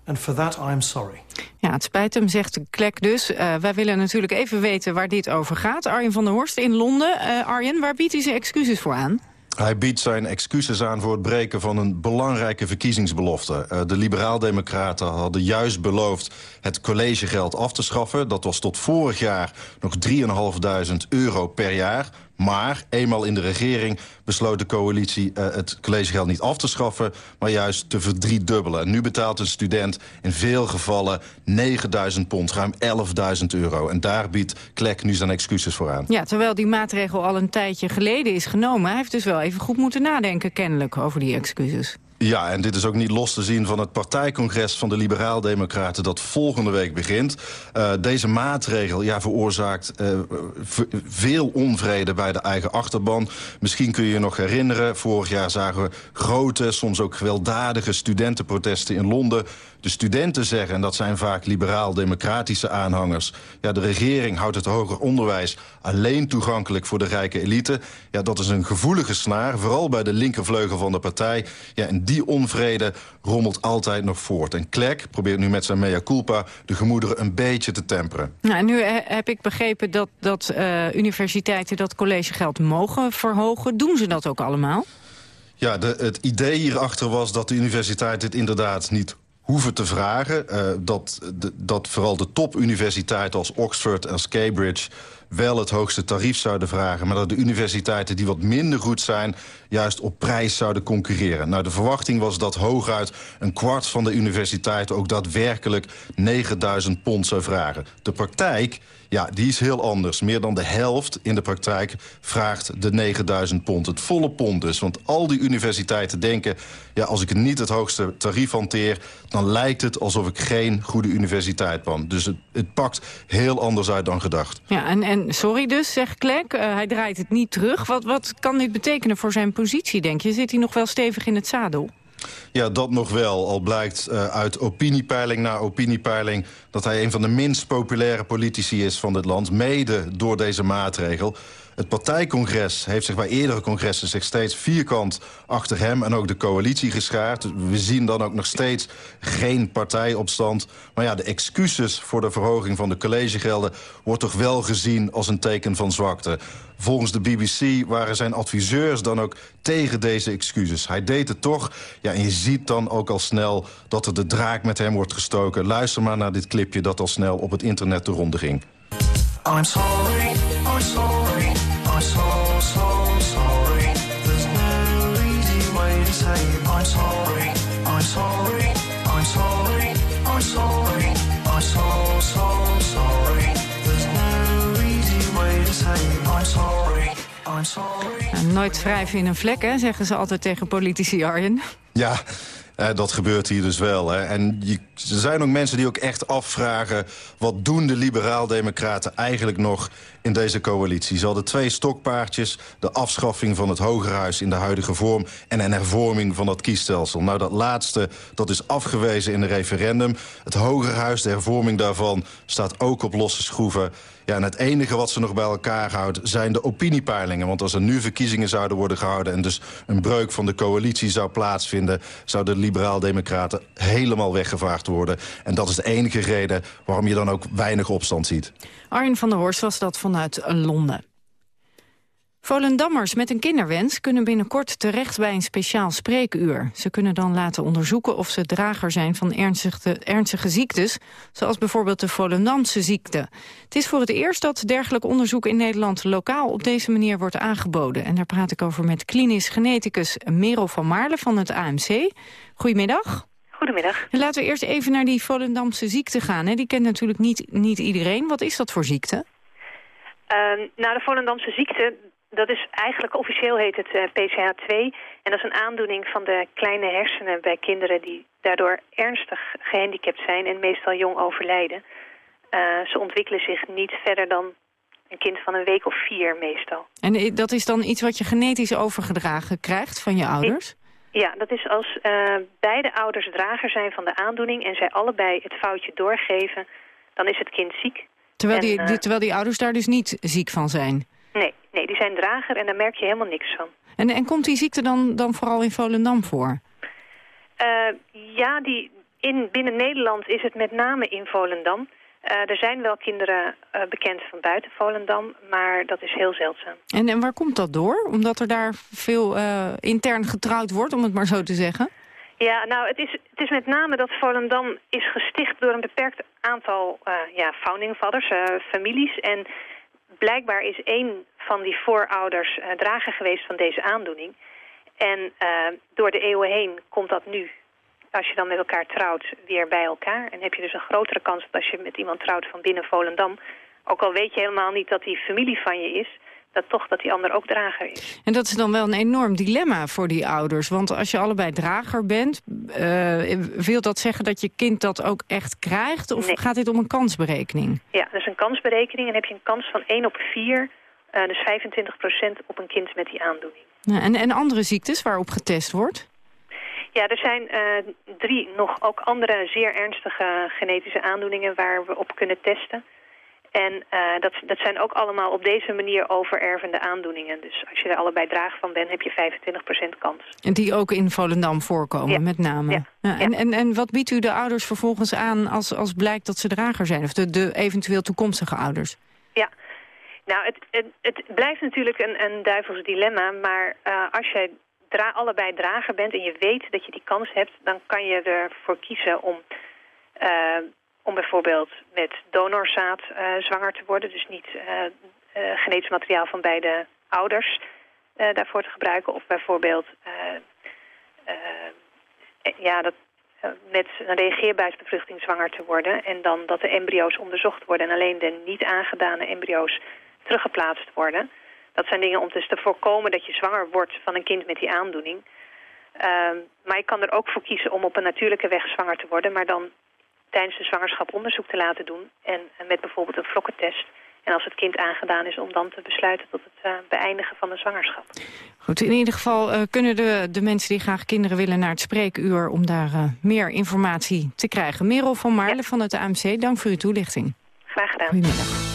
And for that I'm sorry. Ja, het spijt hem, zegt Klek dus. Uh, wij willen natuurlijk even weten waar dit over gaat. Arjen van der Horst in Londen. Uh, Arjen, waar biedt hij zijn excuses voor aan? Hij biedt zijn excuses aan voor het breken van een belangrijke verkiezingsbelofte. Uh, de liberaal-democraten hadden juist beloofd het collegegeld af te schaffen. Dat was tot vorig jaar nog 3.500 euro per jaar. Maar eenmaal in de regering besloot de coalitie uh, het collegegeld niet af te schaffen... maar juist te verdriedubbelen. En nu betaalt een student in veel gevallen 9000 pond, ruim 11.000 euro. En daar biedt Klek nu zijn excuses voor aan. Ja, terwijl die maatregel al een tijdje geleden is genomen. Hij heeft dus wel even goed moeten nadenken kennelijk over die excuses. Ja, en dit is ook niet los te zien van het partijcongres van de Liberaal-Democraten... dat volgende week begint. Uh, deze maatregel ja, veroorzaakt uh, veel onvrede bij de eigen achterban. Misschien kun je je nog herinneren, vorig jaar zagen we grote... soms ook gewelddadige studentenprotesten in Londen... De studenten zeggen, en dat zijn vaak liberaal-democratische aanhangers... ja, de regering houdt het hoger onderwijs alleen toegankelijk voor de rijke elite. Ja, dat is een gevoelige snaar, vooral bij de linkervleugel van de partij. Ja, en die onvrede rommelt altijd nog voort. En Klek probeert nu met zijn mea culpa de gemoederen een beetje te temperen. Nou, nu heb ik begrepen dat, dat uh, universiteiten dat collegegeld mogen verhogen. Doen ze dat ook allemaal? Ja, de, het idee hierachter was dat de universiteit dit inderdaad niet hoeven te vragen. Uh, dat, de, dat vooral de topuniversiteiten als Oxford en Cambridge wel het hoogste tarief zouden vragen... maar dat de universiteiten die wat minder goed zijn... juist op prijs zouden concurreren. Nou, de verwachting was dat hooguit een kwart van de universiteiten... ook daadwerkelijk 9000 pond zou vragen. De praktijk ja, die is heel anders. Meer dan de helft in de praktijk vraagt de 9000 pond. Het volle pond dus. Want al die universiteiten denken... ja, als ik niet het hoogste tarief hanteer... dan lijkt het alsof ik geen goede universiteit ben. Dus het, het pakt heel anders uit dan gedacht. Ja, en, en sorry dus, zegt Klek. Uh, hij draait het niet terug. Wat, wat kan dit betekenen voor zijn positie, denk je? Zit hij nog wel stevig in het zadel? Ja, dat nog wel. Al blijkt uh, uit opiniepeiling na opiniepeiling... dat hij een van de minst populaire politici is van dit land. Mede door deze maatregel. Het partijcongres heeft zich bij eerdere congressen zich steeds vierkant achter hem en ook de coalitie geschaard. We zien dan ook nog steeds geen partijopstand. Maar ja, de excuses voor de verhoging van de collegegelden wordt toch wel gezien als een teken van zwakte. Volgens de BBC waren zijn adviseurs dan ook tegen deze excuses. Hij deed het toch. Ja, en je ziet dan ook al snel dat er de draak met hem wordt gestoken. Luister maar naar dit clipje dat al snel op het internet de ronde ging. I'm sorry, I'm so, so sorry. There's no easy way to say I'm sorry, I'm sorry, I'm sorry, I'm sorry, I'm so, so sorry. There's no easy way to say I'm sorry. nooit wrijven in een vlek, hè, zeggen ze altijd tegen politici, Arjen. Ja, dat gebeurt hier dus wel. Hè. En je, er zijn ook mensen die ook echt afvragen... wat doen de liberaal-democraten eigenlijk nog in deze coalitie? Ze hadden twee stokpaardjes. De afschaffing van het Hogerhuis in de huidige vorm... en een hervorming van dat kiesstelsel. Nou, dat laatste dat is afgewezen in een referendum. Het Hogerhuis, de hervorming daarvan, staat ook op losse schroeven. Ja, en het enige wat ze nog bij elkaar houdt zijn de opiniepeilingen. Want als er nu verkiezingen zouden worden gehouden... en dus een breuk van de coalitie zou plaatsvinden... zouden de liberaal-democraten helemaal weggevaagd worden. En dat is de enige reden waarom je dan ook weinig opstand ziet. Arjen van der Horst was dat vanuit Londen. Volendammers met een kinderwens kunnen binnenkort terecht bij een speciaal spreekuur. Ze kunnen dan laten onderzoeken of ze drager zijn van ernstige, ernstige ziektes, zoals bijvoorbeeld de Volendamse ziekte. Het is voor het eerst dat dergelijk onderzoek in Nederland lokaal op deze manier wordt aangeboden. En daar praat ik over met klinisch geneticus Merel van Maarle van het AMC. Goedemiddag. Goedemiddag. Laten we eerst even naar die Volendamse ziekte gaan. Hè. Die kent natuurlijk niet, niet iedereen. Wat is dat voor ziekte? Uh, nou, de Volendamse ziekte, dat is eigenlijk officieel heet het uh, eh, PCH2. En dat is een aandoening van de kleine hersenen bij kinderen die daardoor ernstig gehandicapt zijn en meestal jong overlijden. Uh, ze ontwikkelen zich niet verder dan een kind van een week of vier meestal. En dat is dan iets wat je genetisch overgedragen krijgt van je ouders? Ja, dat is als uh, beide ouders drager zijn van de aandoening... en zij allebei het foutje doorgeven, dan is het kind ziek. Terwijl, die, die, terwijl die ouders daar dus niet ziek van zijn? Nee, die zijn drager en daar merk je helemaal niks van. En, en komt die ziekte dan, dan vooral in Volendam voor? Uh, ja, die, in, binnen Nederland is het met name in Volendam. Uh, er zijn wel kinderen uh, bekend van buiten Volendam, maar dat is heel zeldzaam. En, en waar komt dat door? Omdat er daar veel intern getrouwd wordt, om het maar zo te zeggen? Ja, nou, het is, het is met name dat Volendam is gesticht door een beperkt aantal ja, founding fathers, families. En blijkbaar is één van die voorouders uh, drager geweest van deze aandoening. En uh, door de eeuwen heen komt dat nu, als je dan met elkaar trouwt, weer bij elkaar. En heb je dus een grotere kans dat als je met iemand trouwt van binnen Volendam... ook al weet je helemaal niet dat die familie van je is dat toch dat die ander ook drager is. En dat is dan wel een enorm dilemma voor die ouders. Want als je allebei drager bent, uh, wil dat zeggen dat je kind dat ook echt krijgt? Of gaat dit om een kansberekening? Ja, dat is een kansberekening en heb je een kans van 1 op 4... Uh, dus 25% op een kind met die aandoening. Ja, en, en andere ziektes waarop getest wordt? Ja, er zijn uh, drie nog ook andere zeer ernstige genetische aandoeningen waar we op kunnen testen. En uh, dat, dat zijn ook allemaal op deze manier overervende aandoeningen. Dus als je er allebei draag van bent, heb je 25% kans. En die ook in Volendam voorkomen, met name. Ja. Ja, en, en, en wat biedt u de ouders vervolgens aan als, als blijkt dat ze drager zijn? Of de, de eventueel toekomstige ouders? Ja, nou, het, het, het blijft natuurlijk een, een duivels dilemma. Maar uh, als jij dra allebei drager bent en je weet dat je die kans hebt... dan kan je ervoor kiezen om... Uh, om bijvoorbeeld met donorzaad uh, zwanger te worden. Dus niet uh, uh, genetisch materiaal van beide ouders daarvoor te gebruiken. Of bijvoorbeeld ja, dat, met een reageerbuisbevruchting zwanger te worden. En dan dat de embryo's onderzocht worden en alleen de niet aangedane embryo's teruggeplaatst worden. Dat zijn dingen om dus te voorkomen dat je zwanger wordt van een kind met die aandoening. Uh, maar je kan er ook voor kiezen om op een natuurlijke weg zwanger te worden, maar dan tijdens de zwangerschap onderzoek te laten doen. En, met bijvoorbeeld een vlokkentest. En als het kind aangedaan is, om dan te besluiten tot het uh, beëindigen van de zwangerschap. Goed, in ieder geval uh, kunnen de, de mensen die graag kinderen willen naar het spreekuur... om daar uh, meer informatie te krijgen. Merel van Marle ja. van het AMC, dank voor uw toelichting. Graag gedaan. Goedemiddag.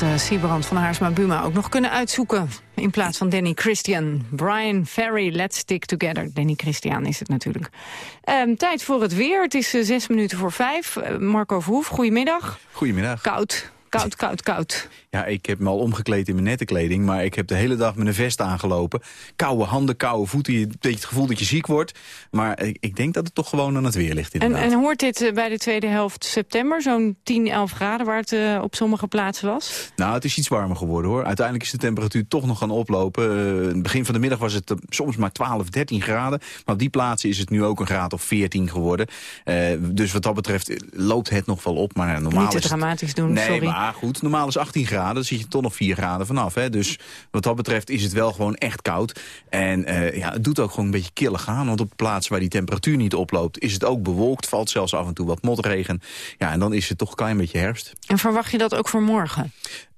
Had uh, Siebrand van Haarsma Buma ook nog kunnen uitzoeken. In plaats van Danny Christian. Brian Ferry, Let's Stick Together. Danny Christian is het natuurlijk. Um, tijd voor het weer. Het is uh, zes minuten voor vijf. Uh, Marco Verhoef, goedemiddag. Goedemiddag. Koud. Koud, koud, koud. Ja, ik heb me al omgekleed in mijn nette kleding... maar ik heb de hele dag met een vest aangelopen. Koude handen, koude voeten. Je hebt het gevoel dat je ziek wordt. Maar ik, ik denk dat het toch gewoon aan het weer ligt en, en, hoort dit uh, bij de tweede helft september? Zo'n 10, 11 graden waar het uh, op sommige plaatsen was? Nou, het is iets warmer geworden hoor. Uiteindelijk is de temperatuur toch nog gaan oplopen. Uh, begin van de middag was het soms maar 12, 13 graden. Maar op die plaatsen is het nu ook een graad of 14 geworden. dus wat dat betreft loopt het nog wel op. Maar normaal Niet te is het... dramatisch doen, nee, sorry. maar goed, normaal is 18 graden. Dan zit je toch nog 4 graden vanaf. Hè? Dus wat dat betreft is het wel gewoon echt koud. En uh, ja, het doet ook gewoon een beetje killig aan. Want op plaatsen waar die temperatuur niet oploopt... is het ook bewolkt, valt zelfs af en toe wat motregen. Ja, en dan is het toch een klein beetje herfst. En verwacht je dat ook voor morgen?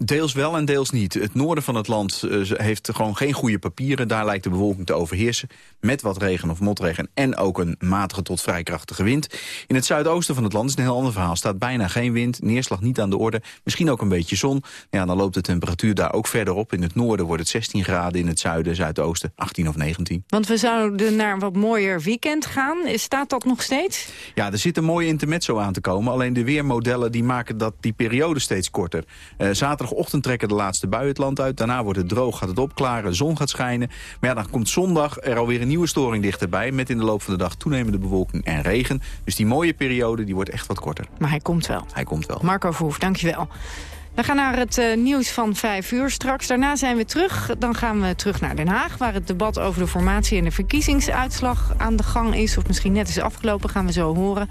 Deels wel en deels niet. Het noorden van het land uh, heeft gewoon geen goede papieren. Daar lijkt de bewolking te overheersen. Met wat regen of motregen en ook een matige tot vrij krachtige wind. In het zuidoosten van het land is een heel ander verhaal. Staat bijna geen wind, neerslag niet aan de orde. Misschien ook een beetje zon. Ja, dan loopt de temperatuur daar ook verder op. In het noorden wordt het 16 graden, in het zuiden, zuidoosten 18 of 19. Want we zouden naar een wat mooier weekend gaan. Staat dat nog steeds? Ja, er zit een mooie intermezzo aan te komen. Alleen de weermodellen die maken dat die periode steeds korter. Uh, zaterdagochtend trekken de laatste buien het land uit. Daarna wordt het droog, gaat het opklaren, zon gaat schijnen. Maar ja, dan komt zondag er alweer een nieuwe storing dichterbij... met in de loop van de dag toenemende bewolking en regen. Dus die mooie periode die wordt echt wat korter. Maar hij komt wel. Hij komt wel. Marco Verhoef, dankjewel. We gaan naar het uh, nieuws van vijf uur straks. Daarna zijn we terug. Dan gaan we terug naar Den Haag... waar het debat over de formatie en de verkiezingsuitslag aan de gang is. Of misschien net is afgelopen, gaan we zo horen.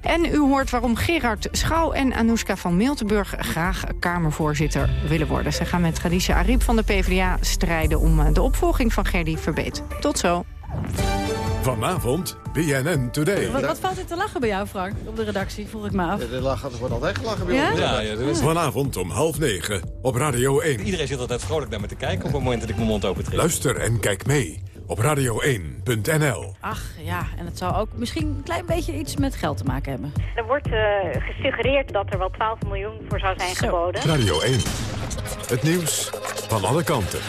En u hoort waarom Gerard Schouw en Anoushka van Miltenburg... graag Kamervoorzitter willen worden. Ze gaan met Khadija Ariep van de PvdA strijden... om de opvolging van Gerdy Verbeet. Tot zo. Vanavond BNN Today. Wat, wat valt er te lachen bij jou, Frank, op de redactie, vroeg ik me af. De lachen, er wordt altijd gelachen bij ja? ons. Ja, ja, is... Vanavond om half negen op Radio 1. Iedereen zit altijd vrolijk naar me te kijken op het moment dat ik mijn mond open trek. Luister en kijk mee op radio1.nl. Ach ja, en het zou ook misschien een klein beetje iets met geld te maken hebben. Er wordt uh, gesuggereerd dat er wel 12 miljoen voor zou zijn Zo. geboden. Radio 1. Het nieuws van alle kanten.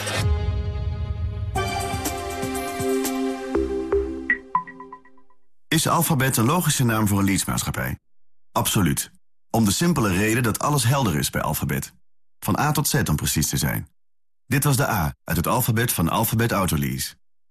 Is alfabet een logische naam voor een leadsmaatschappij? Absoluut. Om de simpele reden dat alles helder is bij alfabet. Van A tot Z om precies te zijn. Dit was de A uit het alfabet van Alphabet Autolease.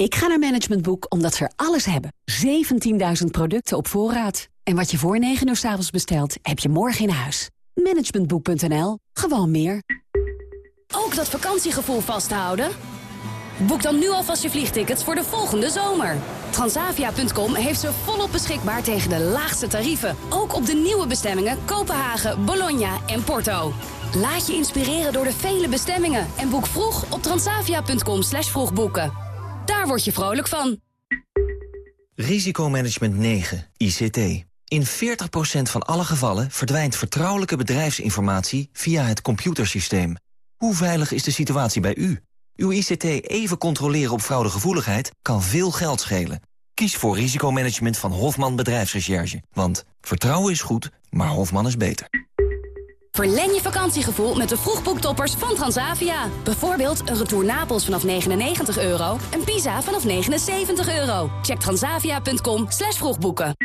Ik ga naar Management Boek omdat ze er alles hebben. 17.000 producten op voorraad. En wat je voor 9 uur 's avonds bestelt, heb je morgen in huis. Managementboek.nl. Gewoon meer. Ook dat vakantiegevoel vasthouden? Boek dan nu alvast je vliegtickets voor de volgende zomer. Transavia.com heeft ze volop beschikbaar tegen de laagste tarieven. Ook op de nieuwe bestemmingen Kopenhagen, Bologna en Porto. Laat je inspireren door de vele bestemmingen. En boek vroeg op transavia.com slash vroegboeken. Daar word je vrolijk van. Risicomanagement 9, ICT. In 40% van alle gevallen verdwijnt vertrouwelijke bedrijfsinformatie via het computersysteem. Hoe veilig is de situatie bij u? Uw ICT even controleren op fraudegevoeligheid kan veel geld schelen. Kies voor risicomanagement van Hofman Bedrijfsrecherche. Want vertrouwen is goed, maar Hofman is beter. Verleng je vakantiegevoel met de vroegboektoppers van Transavia. Bijvoorbeeld een retour Napels vanaf 99 euro en Pisa vanaf 79 euro. Check transavia.com slash vroegboeken.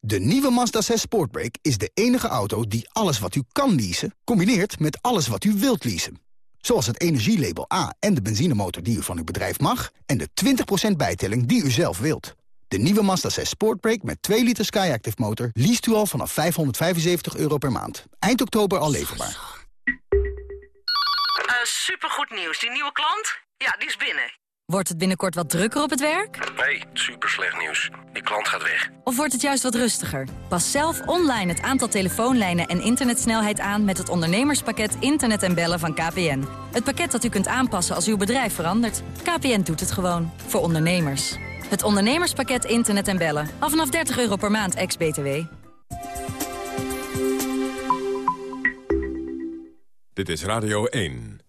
De nieuwe Mazda 6 Sportbrake is de enige auto die alles wat u kan leasen... combineert met alles wat u wilt leasen. Zoals het energielabel A en de benzinemotor die u van uw bedrijf mag... en de 20% bijtelling die u zelf wilt. De nieuwe Mazda 6 Sportbrake met 2 liter Skyactiv motor... leest u al vanaf 575 euro per maand. Eind oktober al leverbaar. Uh, supergoed nieuws. Die nieuwe klant? Ja, die is binnen. Wordt het binnenkort wat drukker op het werk? Nee, super slecht nieuws. Die klant gaat weg. Of wordt het juist wat rustiger? Pas zelf online het aantal telefoonlijnen en internetsnelheid aan... met het ondernemerspakket Internet en Bellen van KPN. Het pakket dat u kunt aanpassen als uw bedrijf verandert. KPN doet het gewoon. Voor ondernemers. Het ondernemerspakket Internet en Bellen. Af vanaf 30 euro per maand, ex-BTW. Dit is Radio 1.